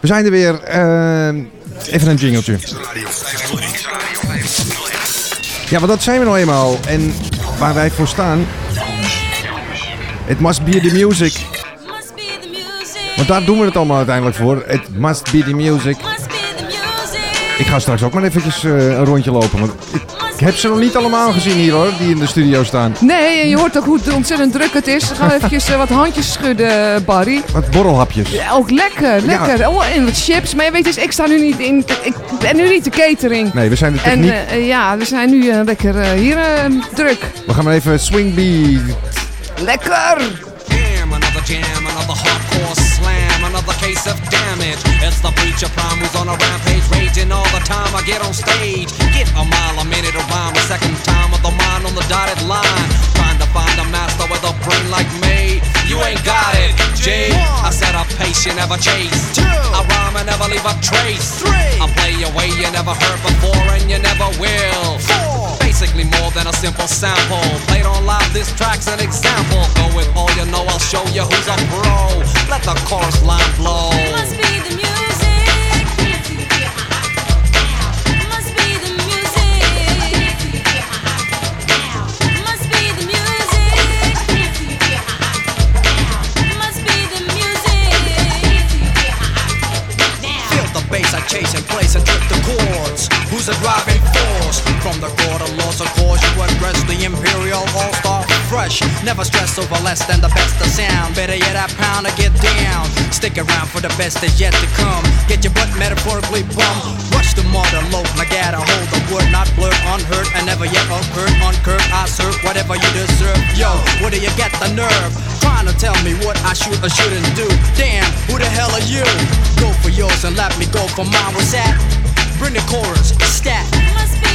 We zijn er weer. eh, even een jingletje. Ja, want dat zijn we nou eenmaal. En waar wij voor staan... It must be the music. Want daar doen we het allemaal uiteindelijk voor. It must be the music. Ik ga straks ook maar eventjes eh, een rondje lopen. Want ik, ik heb ze nog niet allemaal gezien hier hoor, die in de studio staan. Nee, en je hoort ook hoe ontzettend druk het is. Dan gaan we eventjes eh, wat handjes schudden, Barry. Wat borrelhapjes. Ja, ook lekker, lekker. Oh, en wat chips. Maar je weet, dus, ik sta nu niet in. Ik ben nu niet de catering. Nee, we zijn de En techniek. eh, eh, ja, we zijn nu eh, lekker eh, hier eh, druk. We gaan maar even swing beat. Lekker! Damn, another jam, another hardcore case of damage. It's the preacher prime who's on a rampage, raging all the time I get on stage. Get a mile a minute of rhyme, a second time of the mind on the dotted line. Trying to find a master with a brain like me. You ain't got it, G. I said a pace you never chase. I rhyme and never leave a trace. I play a way you never heard before and you never will. Basically more than a simple sample. Played on live, this track's an example. Go with all you know, I'll show you who's a pro. Let the chorus line blow. Must be the music. The driving force? From the court of laws, of course, you address the imperial all-star fresh. Never stress over less than the best of sound. Better yet, I pound to get down. Stick around for the best that's yet to come. Get your butt metaphorically bummed. Rush the mother loaf, I gotta hold the word, not blurred, unheard, and never yet occurred. Uncurved, I serve whatever you deserve. Yo, where do you get the nerve? Trying to tell me what I should or shouldn't do. Damn, who the hell are you? Go for yours and let me go for mine. What's that? Bring the chorus, stat.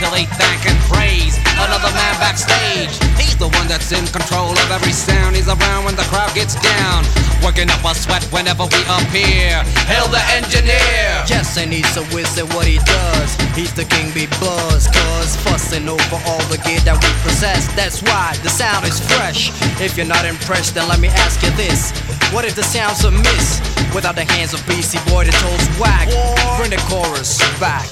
Will, but until they thank and praise another man backstage. He's the one that's in control of every sound. He's around when the crowd gets down, working up a sweat whenever we appear. Hail the engineer. Yes, and he's a wizard what he does. He's the king be buzz, cuz fussing over all the gear that we possess. That's why the sound is fresh. If you're not impressed, then let me ask you this. What if the sound's a miss? Without the hands of BC Boy, the toes whack. Bring the chorus back.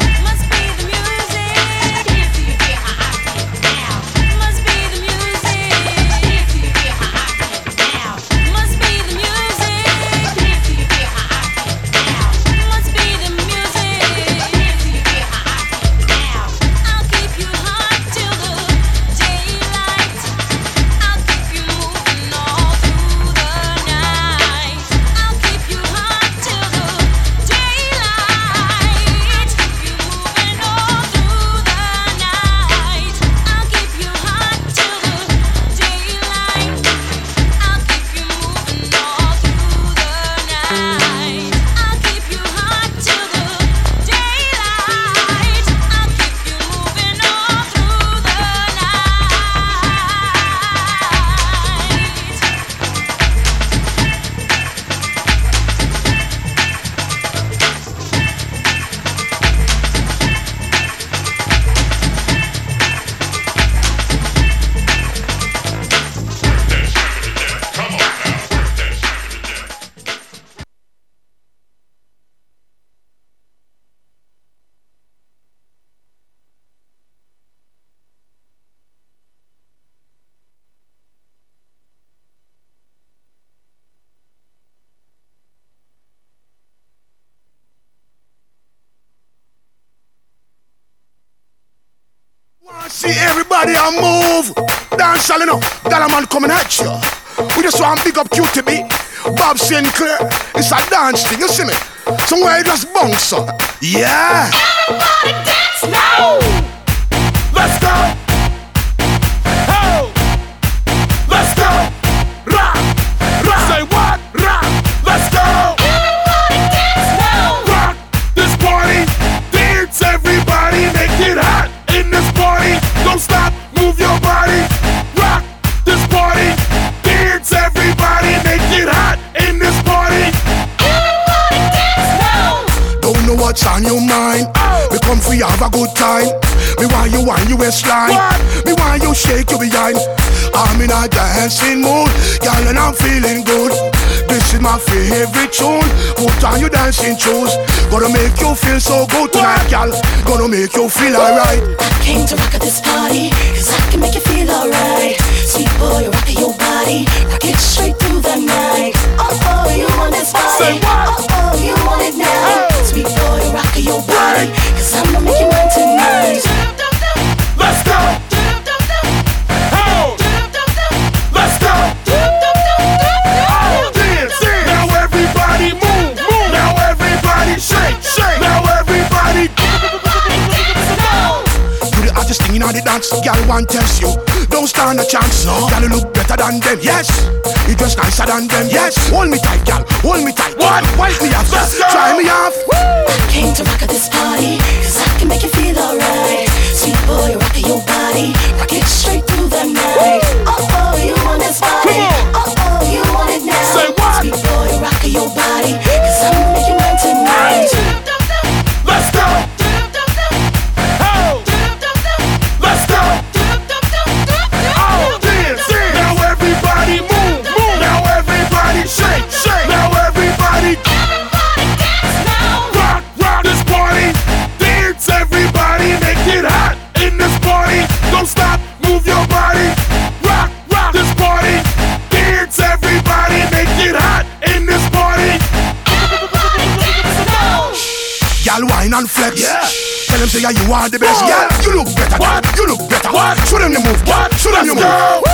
Sinclair. It's a dance thing, you see me? Somewhere you just bounce up. Yeah. Dress nicer than them, yes. Hold me tight, girl, hold me tight. What? Wipe me off, go. Y'all wine and flex. Yeah. Tell them say yeah, you are the best. Yeah, you look better. What? You look better. What? Show them your move. What? Show them your move.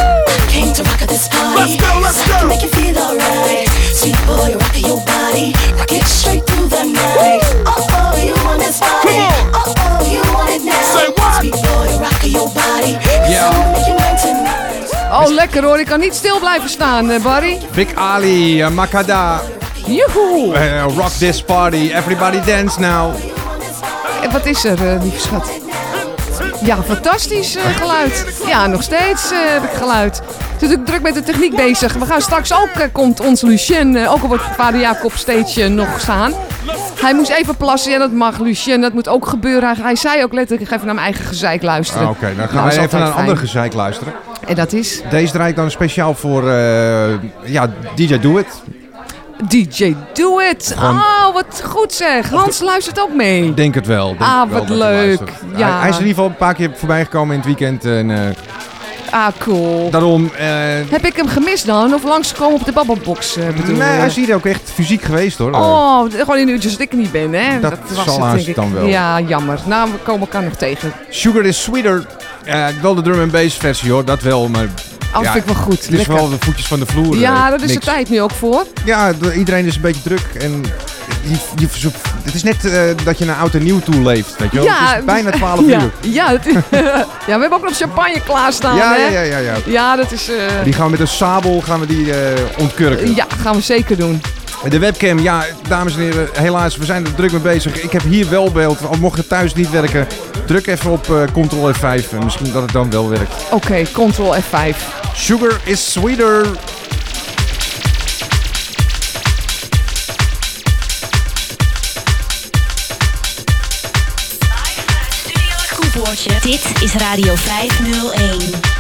Came to rock at this party. Let's go, let's so I go. can make you feel alright. Sweet boy, rock your body, rock it straight through the night. Oh, oh, you want this body? Oh, oh, you want it now? Say what? Sweet boy, rock your body. Make you mine tonight. Oh, lekker hoor. Ik kan niet stil blijven staan, eh, Barry. Big Ali, eh, Makada. Joehoe! Eh, rock this party, everybody dance now. En wat is er, eh, lieve schat? Ja, fantastisch eh, geluid. Ja, nog steeds heb ik geluid. Ik ben natuurlijk druk met de techniek bezig. We gaan straks ook, komt onze Lucien, ook al wordt vader Jacob stage nog staan. Hij moest even plassen, ja dat mag Lucien, dat moet ook gebeuren. Hij, zei ook letterlijk, ik ga even naar mijn eigen gezeik luisteren. Ah, Oké, dan gaan Nou, wij is even naar een ander gezeik luisteren. En dat is? Deze draai ik dan speciaal voor ja, DJ Do It. DJ Do It. Gewoon- Oh, wat goed zeg. Hans luistert ook mee. Ik denk het wel. Denk Ah, wat dat leuk. Ja. Hij, hij is in ieder geval een paar keer voorbij gekomen in het weekend. En, eh, Ah, cool. daarom... eh, Heb ik hem gemist dan? Of langsgekomen op de babbelbox eh, bedoel nee, hij is hier ook echt fysiek geweest hoor. Oh, gewoon in de uurtjes dat ik er niet ben, hè? Dat was zal het, haast denk ik. dan wel. Ja, jammer. Nou, we komen elkaar nog tegen. Sugar is Sweeter. Eh, wel de drum and bass versie hoor, dat wel. Maar Oh, vind ik wel goed. Het is Lekker. wel de voetjes van de vloer. Ja, eh, dat is niks. de tijd nu ook voor. Ja, de- iedereen is een beetje druk. En je, je het is net eh, dat je naar oud en nieuw toe leeft. Weet je wel? het is bijna 12 ja, uur. Ja, ja, we hebben ook nog champagne klaarstaan, Ja, hè? ja, ja, ja, ja. Ja, dat is... eh, Die gaan we met een sabel gaan we die, eh, ontkurken. ja, gaan we zeker doen. De webcam, ja, dames en heren, helaas, we zijn er druk mee bezig. Ik heb hier wel beeld. Al mocht het thuis niet werken, druk even op eh Ctrl F5 en misschien dat het dan wel werkt. Oké, Ctrl F5. Sugar is sweeter. Dit is Radio 501.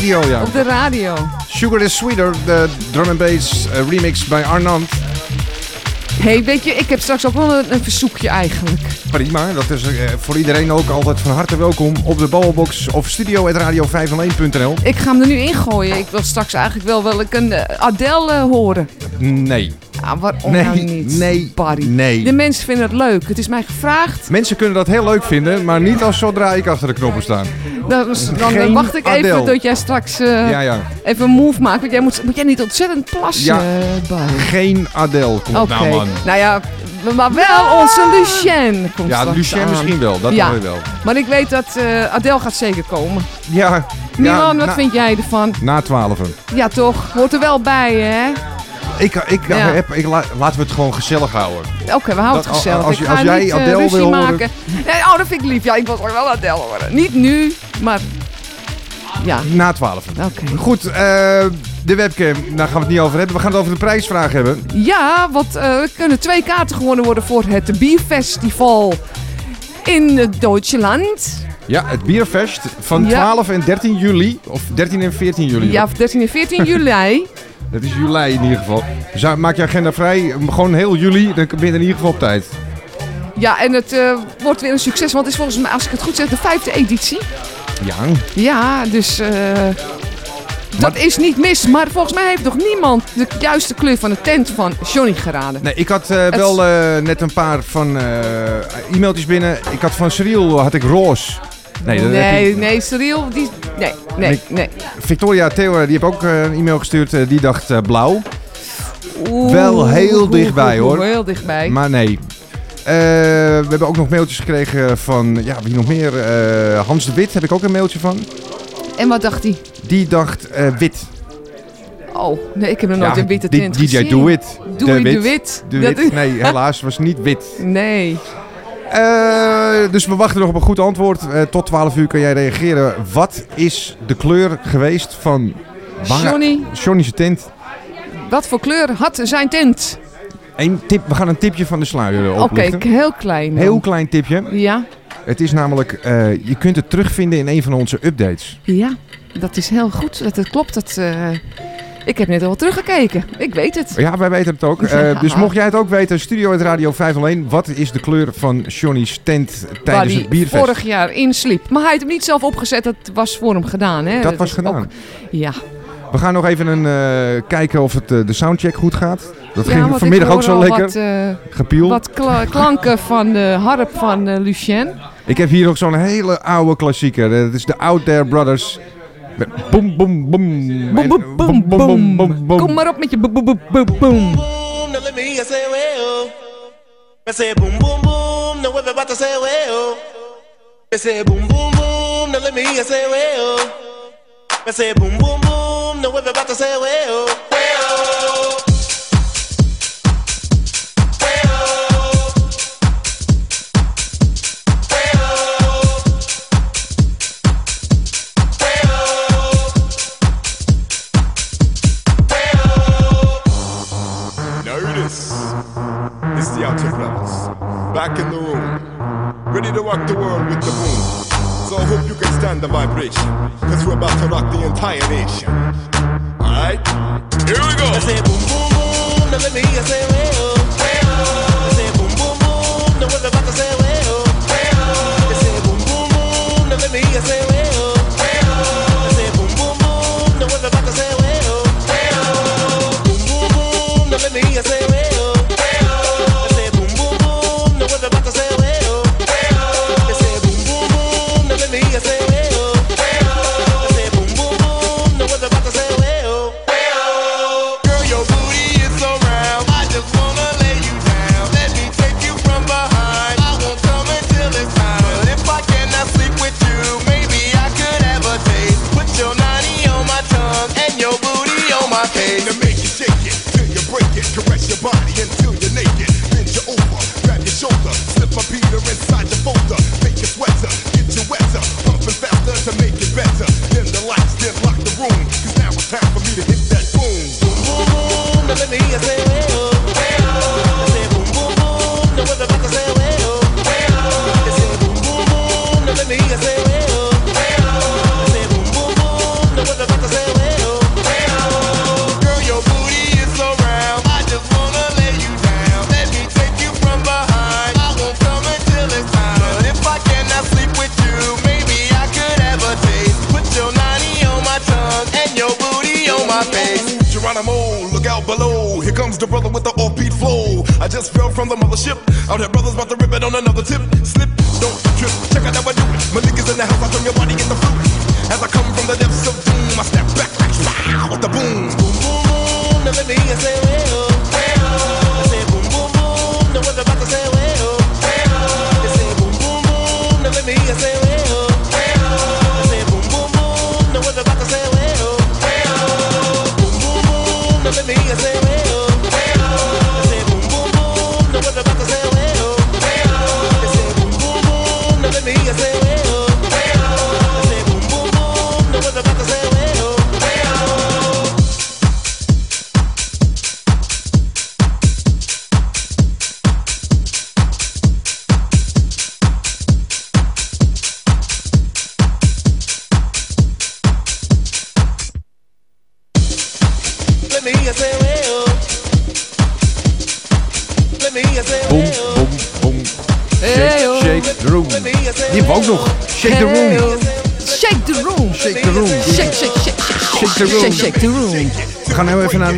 Radio, ja. Op de radio. Sugar is Sweeter, de drum and bass eh, remix bij Arnand. hey, weet je, ik heb straks ook wel een, een verzoekje eigenlijk. Prima, dat is eh, voor iedereen ook altijd van harte welkom op de Babbelbox of studio.radio501.nl. Ik ga hem er nu ingooien. Ik wil straks eigenlijk wel, wel een eh, Adele horen. Nee. Ja, waarom Nee, nou niet? nee, Barry. nee. De mensen vinden het leuk. Het is mij gevraagd. Mensen kunnen dat heel leuk vinden, maar niet als zodra ik achter de knoppen sta. Dan, dan, wacht ik even Adele. tot jij straks eh, Ja, ja. even een move maakt. Want jij moet, moet jij niet ontzettend plassen, Ja. eh? Geen Adele. Kom op Oké. nou, man. Nou ja, maar wel onze Lucien komt Ja, Lucien aan. misschien wel, dat ja. hoor je wel. Maar ik weet dat eh Adele gaat zeker komen. Ja. Milan, ja, wat na- vind jij ervan? Na twaalf. Ja, toch? Hoort er wel bij, hè? Ik, ik, Ja. heb, ik, la- laten we het gewoon gezellig houden. Oké, we houden Dat- het gezellig. als je- als jij niet eh, Adele wil horen- maken. Nee, oh, dat vind ik lief. Ja, ik wil toch wel Adele horen. Niet nu, maar... Ja. Na twaalf. Oké. Goed, eh, de webcam, daar gaan we het niet over hebben. We gaan het over de prijsvraag hebben. Ja, want eh, er kunnen twee kaarten gewonnen worden voor het Bierfestival in Duitsland. Ja, het Bierfest van Ja. 12 en 13 juli. Of 13 en 14 juli. Ja, 13 en 14 juli. Dat is juli in ieder geval. Dus maak je agenda vrij. Gewoon heel juli, dan ben je in ieder geval op tijd. Ja, en het eh, wordt weer een succes, want het is volgens mij, als ik het goed zeg, de vijfde editie. Ja. Ja, dus eh, dat is niet mis. Maar volgens mij heeft nog niemand de juiste kleur van de tent van Johnny geraden. Nee, ik had eh, Het- wel net een paar van e-mailtjes binnen. Ik had van Cyril had ik roze. Nee, dat nee, nee, Cyril, die... Nee, nee, nee. Victoria Theo, die heb ook eh, een e-mail gestuurd. eh, die dacht eh, blauw. Oeh, wel heel oeh, dichtbij oeh, hoor. Heel dichtbij. Maar nee. We hebben ook nog mailtjes gekregen van, ja, wie nog meer? Hans de Wit heb ik ook een mailtje van. En wat dacht hij? Die dacht eh, wit. Oh, nee, ik heb nog nooit Ja, een witte die- tint DJ gezien. Do It. Doe de wit. De wit. Nee, helaas was niet wit. Nee. Eh, dus we wachten nog op een goed antwoord. Eh, tot 12 uur kan jij reageren. Wat is de kleur geweest van Johnny. Johnny's tent? Wat voor kleur had zijn tent? Eén tip, we gaan een tipje van de sluier eh, Oké, oplichten. heel klein. dan. Heel klein tipje. Ja, Het is namelijk, je kunt het terugvinden in een van onze updates. ja, dat is heel goed. Dat, het klopt. Dat, ik heb net al teruggekeken. Ik weet het. Ja, wij weten het ook. Eh. Dus mocht jij het ook weten, Studio uit Radio 501. Wat is de kleur van Johnny's tent tijdens het bierfest? vorig jaar insliep. Maar hij heeft hem niet zelf opgezet. Dat was voor hem gedaan. Hè? Dat was gedaan. ook- ja. We gaan nog even een, eh, kijken of het, eh, de soundcheck goed gaat. Dat Ja, ging vanmiddag ook zo lekker. Wat, Gepiel. wat kla- klanken van de harp van Lucien. Ik heb hier nog zo'n hele oude klassieker. Dat is de Out There Brothers. Met boom, boom, boom. Boom, En- boom, boom, boom, boom. Kom maar op met je boom, boom, boom, boom. boom, now let me hear you say well. Oh. I say boom boom boom, now everybody say well. Oh. I say boom boom boom, now let me hear you say well. Oh. I say boom boom boom, now everybody say well. Well. Back in the room. Ready to rock the world with the boom. So I hope you can stand the vibration. Cause we're about to rock the entire nation. Alright? Here we go. I say boom boom boom, now let me hear say well. Say boom boom boom, say well. Say boom boom boom, now let me say well. I say boom boom boom, now. Boom boom let me say.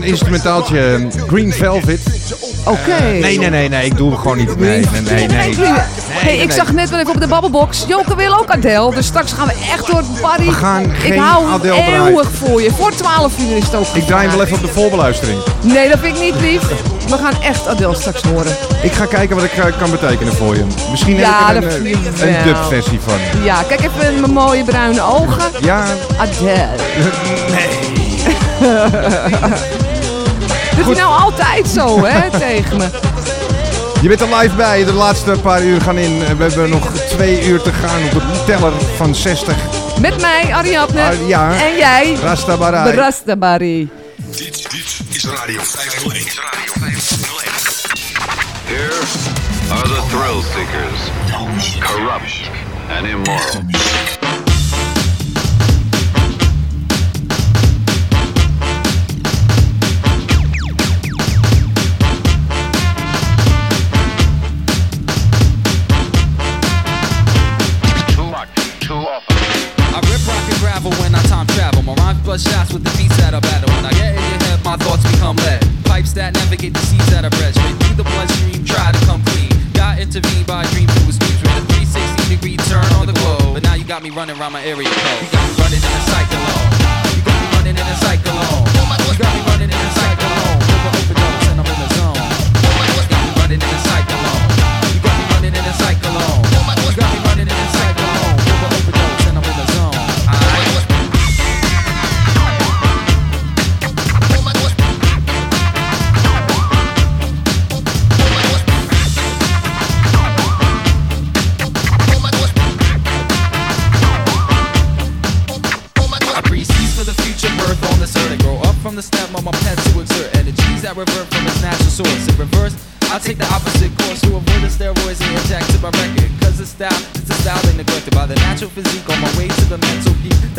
Een instrumentaaltje. Green Velvet. Oké. Nee, nee, nee, nee. Ik doe het gewoon niet. Nee, nee, nee. nee. Hey, ik zag net wel even op de babbelbox. Joke wil ook Adele. Dus straks gaan we echt door Barry. We gaan ik hou Adele eeuwig voor je. Voor 12 uur is het ook. Ik draai hem wel even op de voorbeluistering. Nee, dat vind ik niet lief. We gaan echt Adele straks horen. Ik ga kijken wat ik eh, kan betekenen voor je. Misschien Ja, heb ik er een, vind ik eh, een wel. dubversie van. Ja, kijk even in mijn mooie bruine ogen. Ja. Adele. Nee. Doet hij nou altijd zo, hè, tegen me? Je bent er live bij. De laatste paar uur gaan in. We hebben nog twee uur te gaan op de teller van 60. Met mij, Ariadne. Ah, ja. En jij. Rastabarai. Rastabari. Dit, dit is Radio 501. Here are the thrill seekers, corrupt and immoral. Around my area code.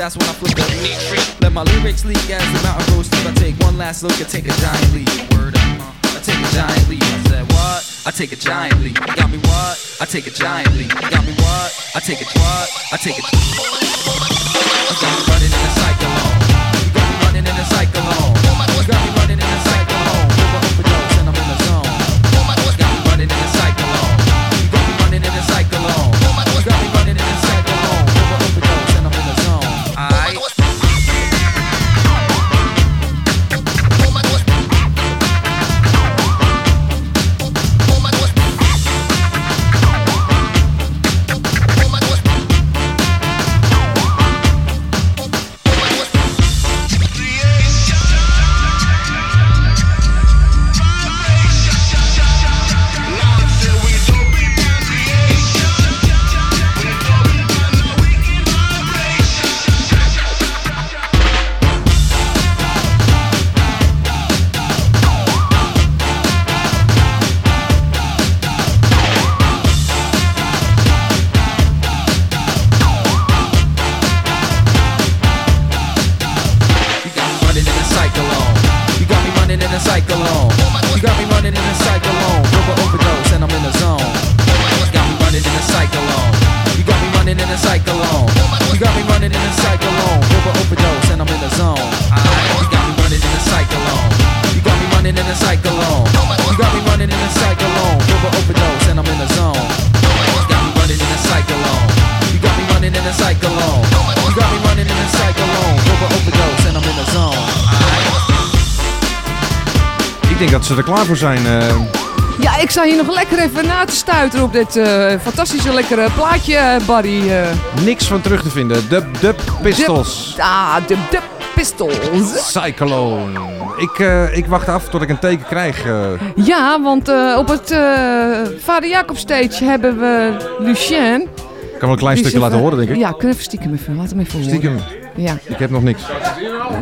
That's when I flip the freak. Let my lyrics leak as the mountain grows steep. I take one last look and take a giant leap. Word up, I take a giant leap. I said what? I take a giant leap. Got me what? I take a giant leap. Got me what? I take a what? I take a. Me running in a cyclone. Me running in a cyclone. Ze er klaar voor zijn. eh. Ja, ik sta hier nog lekker even na te stuiteren op dit eh, fantastische lekkere plaatje, eh, Barry. eh. niks van terug te vinden. De, de Pistols. Ah, de, de Pistols. Cyclone. Ik, eh, ik wacht af tot ik een teken krijg. Ja, want op het Vader Jacob stage hebben we Lucien. ik kan wel een klein stukje laten horen, denk ik. Ja, kun je even stiekem even. Laat hem even horen. Stiekem. Ja. Ik heb nog niks.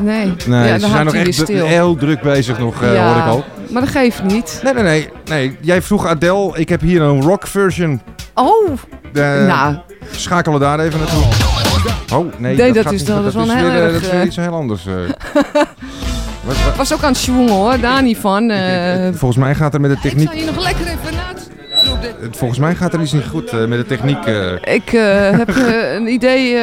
Nee. Nee, ja, ze zijn nog echt stil. heel druk bezig nog, ja, hoor ik al. Maar dat geeft niet. Nee, nee, nee, nee. Jij vroeg Adele. Ik heb hier een rock version. Oh, De, Nou. Schakelen we daar even naartoe. Oh, nee. Nee, dat gaat is dat is wel weer, heel eh, erg, Dat is weer eh, iets heel anders. eh. Was ook aan het schwungen hoor, daar niet van. volgens mij gaat er met de ik techniek... sta hier nog lekker even Volgens mij gaat er iets niet goed eh, met de techniek. eh. Ik eh, heb een idee.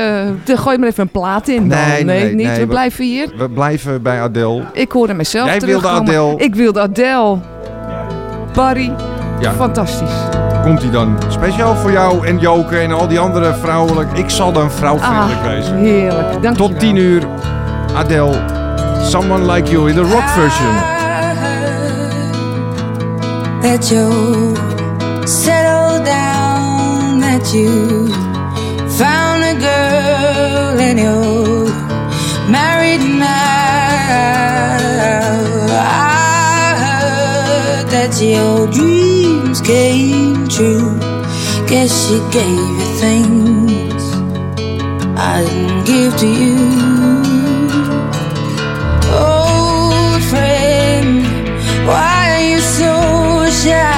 de- gooi maar even een plaat in. Dan. Nee, nee, niet. nee, we blijven hier. We blijven bij Adele. Ik hoorde mezelf Jij wilde. Adele. Ik wilde Adele. Barry. Ja. Fantastisch. Komt hij dan? Speciaal voor jou en Joke en al die andere vrouwelijk. Ik zal dan vrouwvriendelijk Ah, wezen. heerlijk. Dank Tot 10 uur. Adele. Someone Like You in de rock version. that you settled down, that you found a girl and you're married now. I heard that your dreams came true. Guess she gave you things I didn't give to you. Old friend, why are you so shy?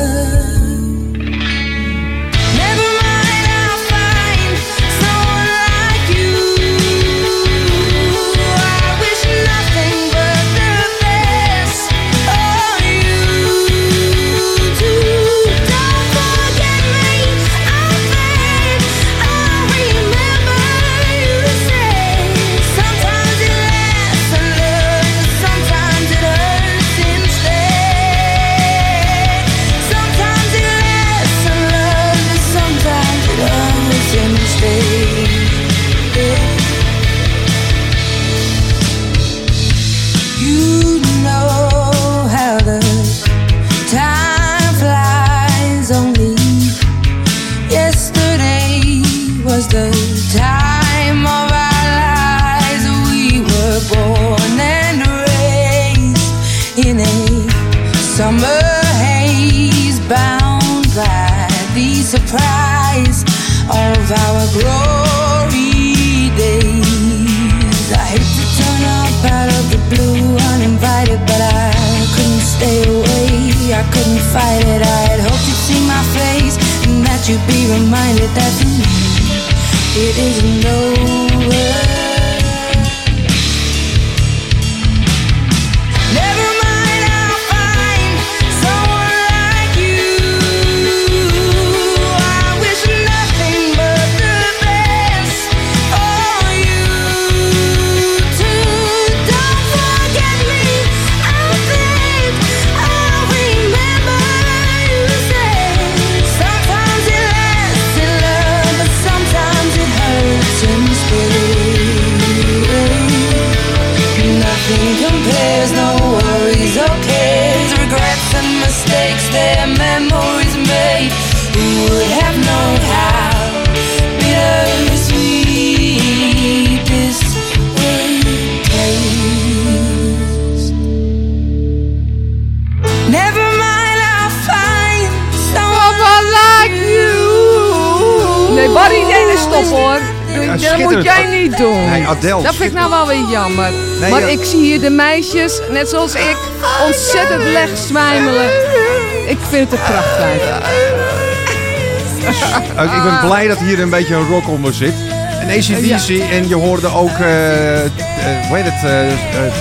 Reminded that it isn't over. Dat moet jij niet doen. Nee, Adele, Dat vind ik nou wel weer jammer. Nee, maar ja. ik zie hier de meisjes, net zoals ik, ontzettend leg zwijmelen. Ik vind het een prachtfeit. Eh, ik ben blij dat hier een beetje een rock onder zit. En ACDC en je hoorde ook, eh, hoe heet het, eh,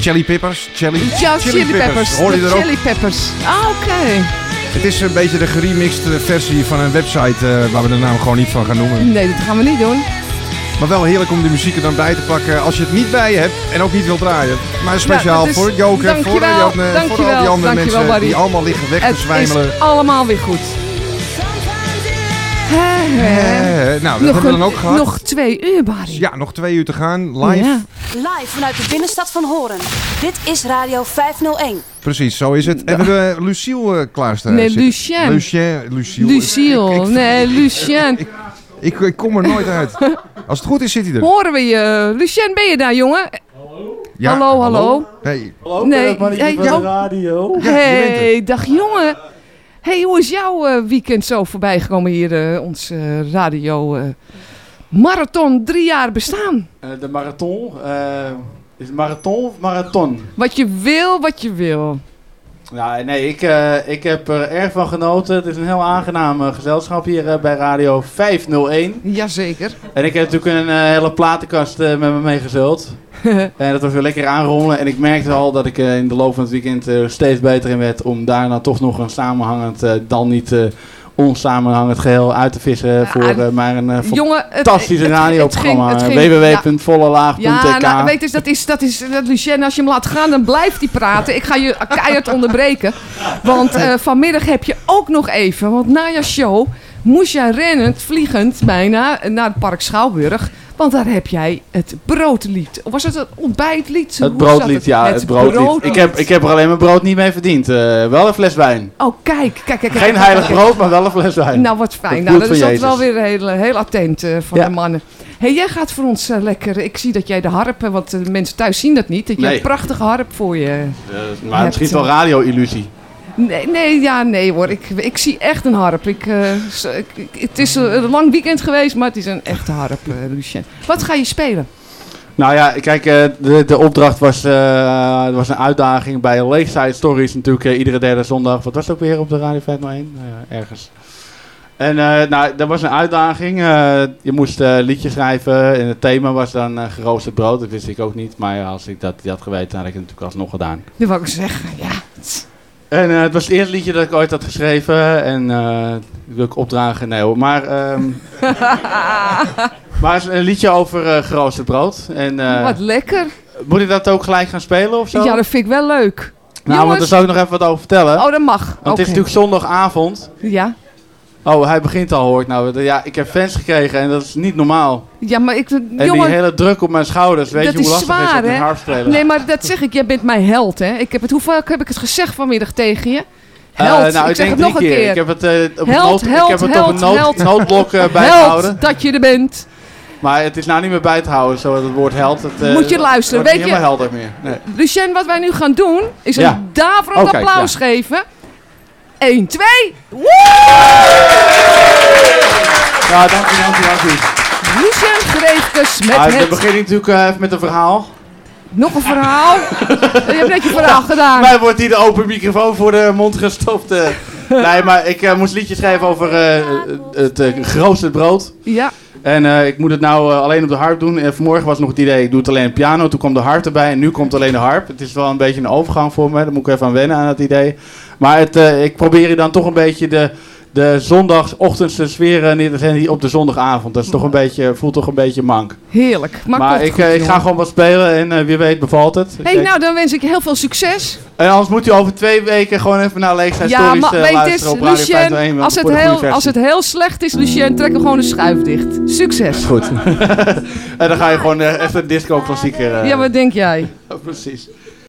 Chili Peppers? Chili, Ja, chili, peppers. Hoorde je er ook? chili peppers. Ah, oké. Het is een beetje de geremixte versie van een website waar we de naam gewoon niet van gaan noemen. Nee, dat gaan we niet doen. Maar wel heerlijk om de muziek er dan bij te pakken als je het niet bij je hebt en ook niet wilt draaien. Maar speciaal Ja, dat is- voor Joke, voor, dankjewel, die andere- voor al die andere dankjewel, mensen Barry. die allemaal liggen weg te Het zwijmelen. is allemaal weer goed. Hè. Eh, nou, dat hebben we een- dan ook gehad. Nog twee uur, Barry. Ja, nog twee uur te gaan, live. Ja. Live vanuit de binnenstad van Horen. Dit is Radio 501. Precies, zo is het. En we hebben Lucille uh, klaarstaan. Nee. Lucien. Lucien, Lucille. Lucille. Nee, Lucien. Ik, ik kom er nooit uit. Als het goed is, zit hij er. Horen we je? Lucien, ben je daar, jongen? Ja, hallo, hallo. Hey. Hallo, Nee, nee, hey, van de jou- radio. Hey, dag jongen. Hey, hoe is jouw eh, weekend zo voorbij gekomen hier, eh, ons eh, radio eh, marathon drie jaar bestaan? Eh, de marathon. eh, is het marathon of marathon? Wat je wil, wat je wil. Ja, nee, ik, eh, ik heb er erg van genoten. Het is een heel aangenaam eh, gezelschap hier eh, bij Radio 501. Jazeker. En ik heb natuurlijk een hele platenkast met me meegezult. en dat was weer lekker aanrollen. En ik merkte al dat ik in de loop van het weekend er steeds beter in werd om daar dan toch nog een samenhangend, dan niet onsamenhangend geheel uit te vissen voor eh, maar een eh, Jongen, fantastische radioprogramma. www.vollelaag.tk Ja, nou, weet je, dat is, dat is, dat Lucien, als je hem laat gaan, dan blijft hij praten. Ik ga je keihard onderbreken. Want eh, vanmiddag heb je ook nog even, want na je show moest jij rennend, vliegend bijna naar het Park Schouwburg. Want daar heb jij het broodlied. Was het het ontbijtlied? Het Hoe broodlied, ja, het broodlied. Ik, heb, ik heb er alleen mijn brood niet mee verdiend. Eh, wel een fles wijn. Oh, kijk, kijk, kijk. Geen heilig kijk. brood, maar wel een fles wijn. Nou, wat fijn. Nou, bloed dat is altijd wel weer heel, heel attent eh, van Ja. de mannen. hey, jij gaat voor ons eh, lekker... Ik zie dat jij de harp... eh, Want de mensen thuis zien dat niet. Dat je Nee. een prachtige harp voor je... Eh, maar hebt, misschien wel eh, radio-illusie. Nee, nee, ja, nee hoor. Ik, ik zie echt een harp. Ik, eh, ik- het is een, lang weekend geweest, maar het is een echte harp, eh, Lucien. Wat ga je spelen? Nou ja, kijk, eh, de, de opdracht was, was een uitdaging bij Lakeside Stories natuurlijk iedere derde zondag. Wat was het ook weer op de Radio 501? Nou ja, ergens. En nou, dat was een uitdaging. Je moest liedjes schrijven en het thema was dan geroosterd brood. Dat wist ik ook niet, maar als ik dat had geweten had ik het natuurlijk alsnog gedaan. Dat wou ik zeggen, ja. En eh, het was het eerste liedje dat ik ooit had geschreven. En ik wil ik opdragen, nee hoor. Maar, ehm, maar het is een liedje over eh geroosterd brood. En, Wat lekker. Moet ik dat ook gelijk gaan spelen of zo? Ja, dat vind ik wel leuk. nou, want daar zou ik nog even wat over vertellen. Oh, dat mag. Want het is natuurlijk zondagavond. Ja. Oh, hij begint al, hoor ik nou. Ja, ik heb fans gekregen en dat is niet normaal. Ja, maar ik... En jongen, die hele druk op mijn schouders, weet dat je hoe is lastig het is zwaar, hè? harp spelen? Nee, maar dat zeg ik. Jij bent mijn held, hè? Ik heb het, hoeveel heb ik het gezegd vanmiddag tegen je? Eh, Held. nou, ik, ik zeg denk het nog een keer. keer. Ik heb het, eh, op held, nood- ik held, heb het op held, een nood- held. noodblok, eh, bijgehouden. Held dat je er bent. Maar het is nou niet meer bij te houden, zo het woord held. Het, Moet je luisteren, weet je- helemaal helder meer. Nee. Lucien, wat wij nu gaan doen, is een daverend Oh, kijk, applaus ja. geven. 1, 2. Ja, dank u, dank u, dank u. Lucien Greefkes met Ah, dan het... begin ik natuurlijk eh, even met een verhaal. Nog een verhaal? je hebt net je verhaal gedaan. Mij wordt hier de open microfoon voor de mond gestopt. eh. nee, maar ik eh, moest liedjes schrijven over het geroosterd brood. Ja. En ik moet het nou alleen op de harp doen. En vanmorgen was nog het idee, ik doe het alleen op piano. Toen kwam de harp erbij en nu komt alleen de harp. Het is wel een beetje een overgang voor me. Daar moet ik even aan wennen aan het idee. Maar het, ik probeer hier dan toch een beetje de, de zondagochtendse sfeer neer hier op de zondagavond. Dat is toch een beetje, voelt toch een beetje mank. Heerlijk. Maar, Maar, ik, goed, eh, ik ga gewoon wat spelen en eh, wie weet bevalt het. hey, nou, dan wens ik je heel veel succes. En anders moet u over twee weken gewoon even naar Leeftijd Ja, Stories maar eh, weet op Radio 501, Lucien, als het, heel, als het heel slecht is, Lucien, trek er gewoon de schuif dicht. Succes. Goed. en dan ga je gewoon een disco-klassieker... Ja, wat denk jij? Precies.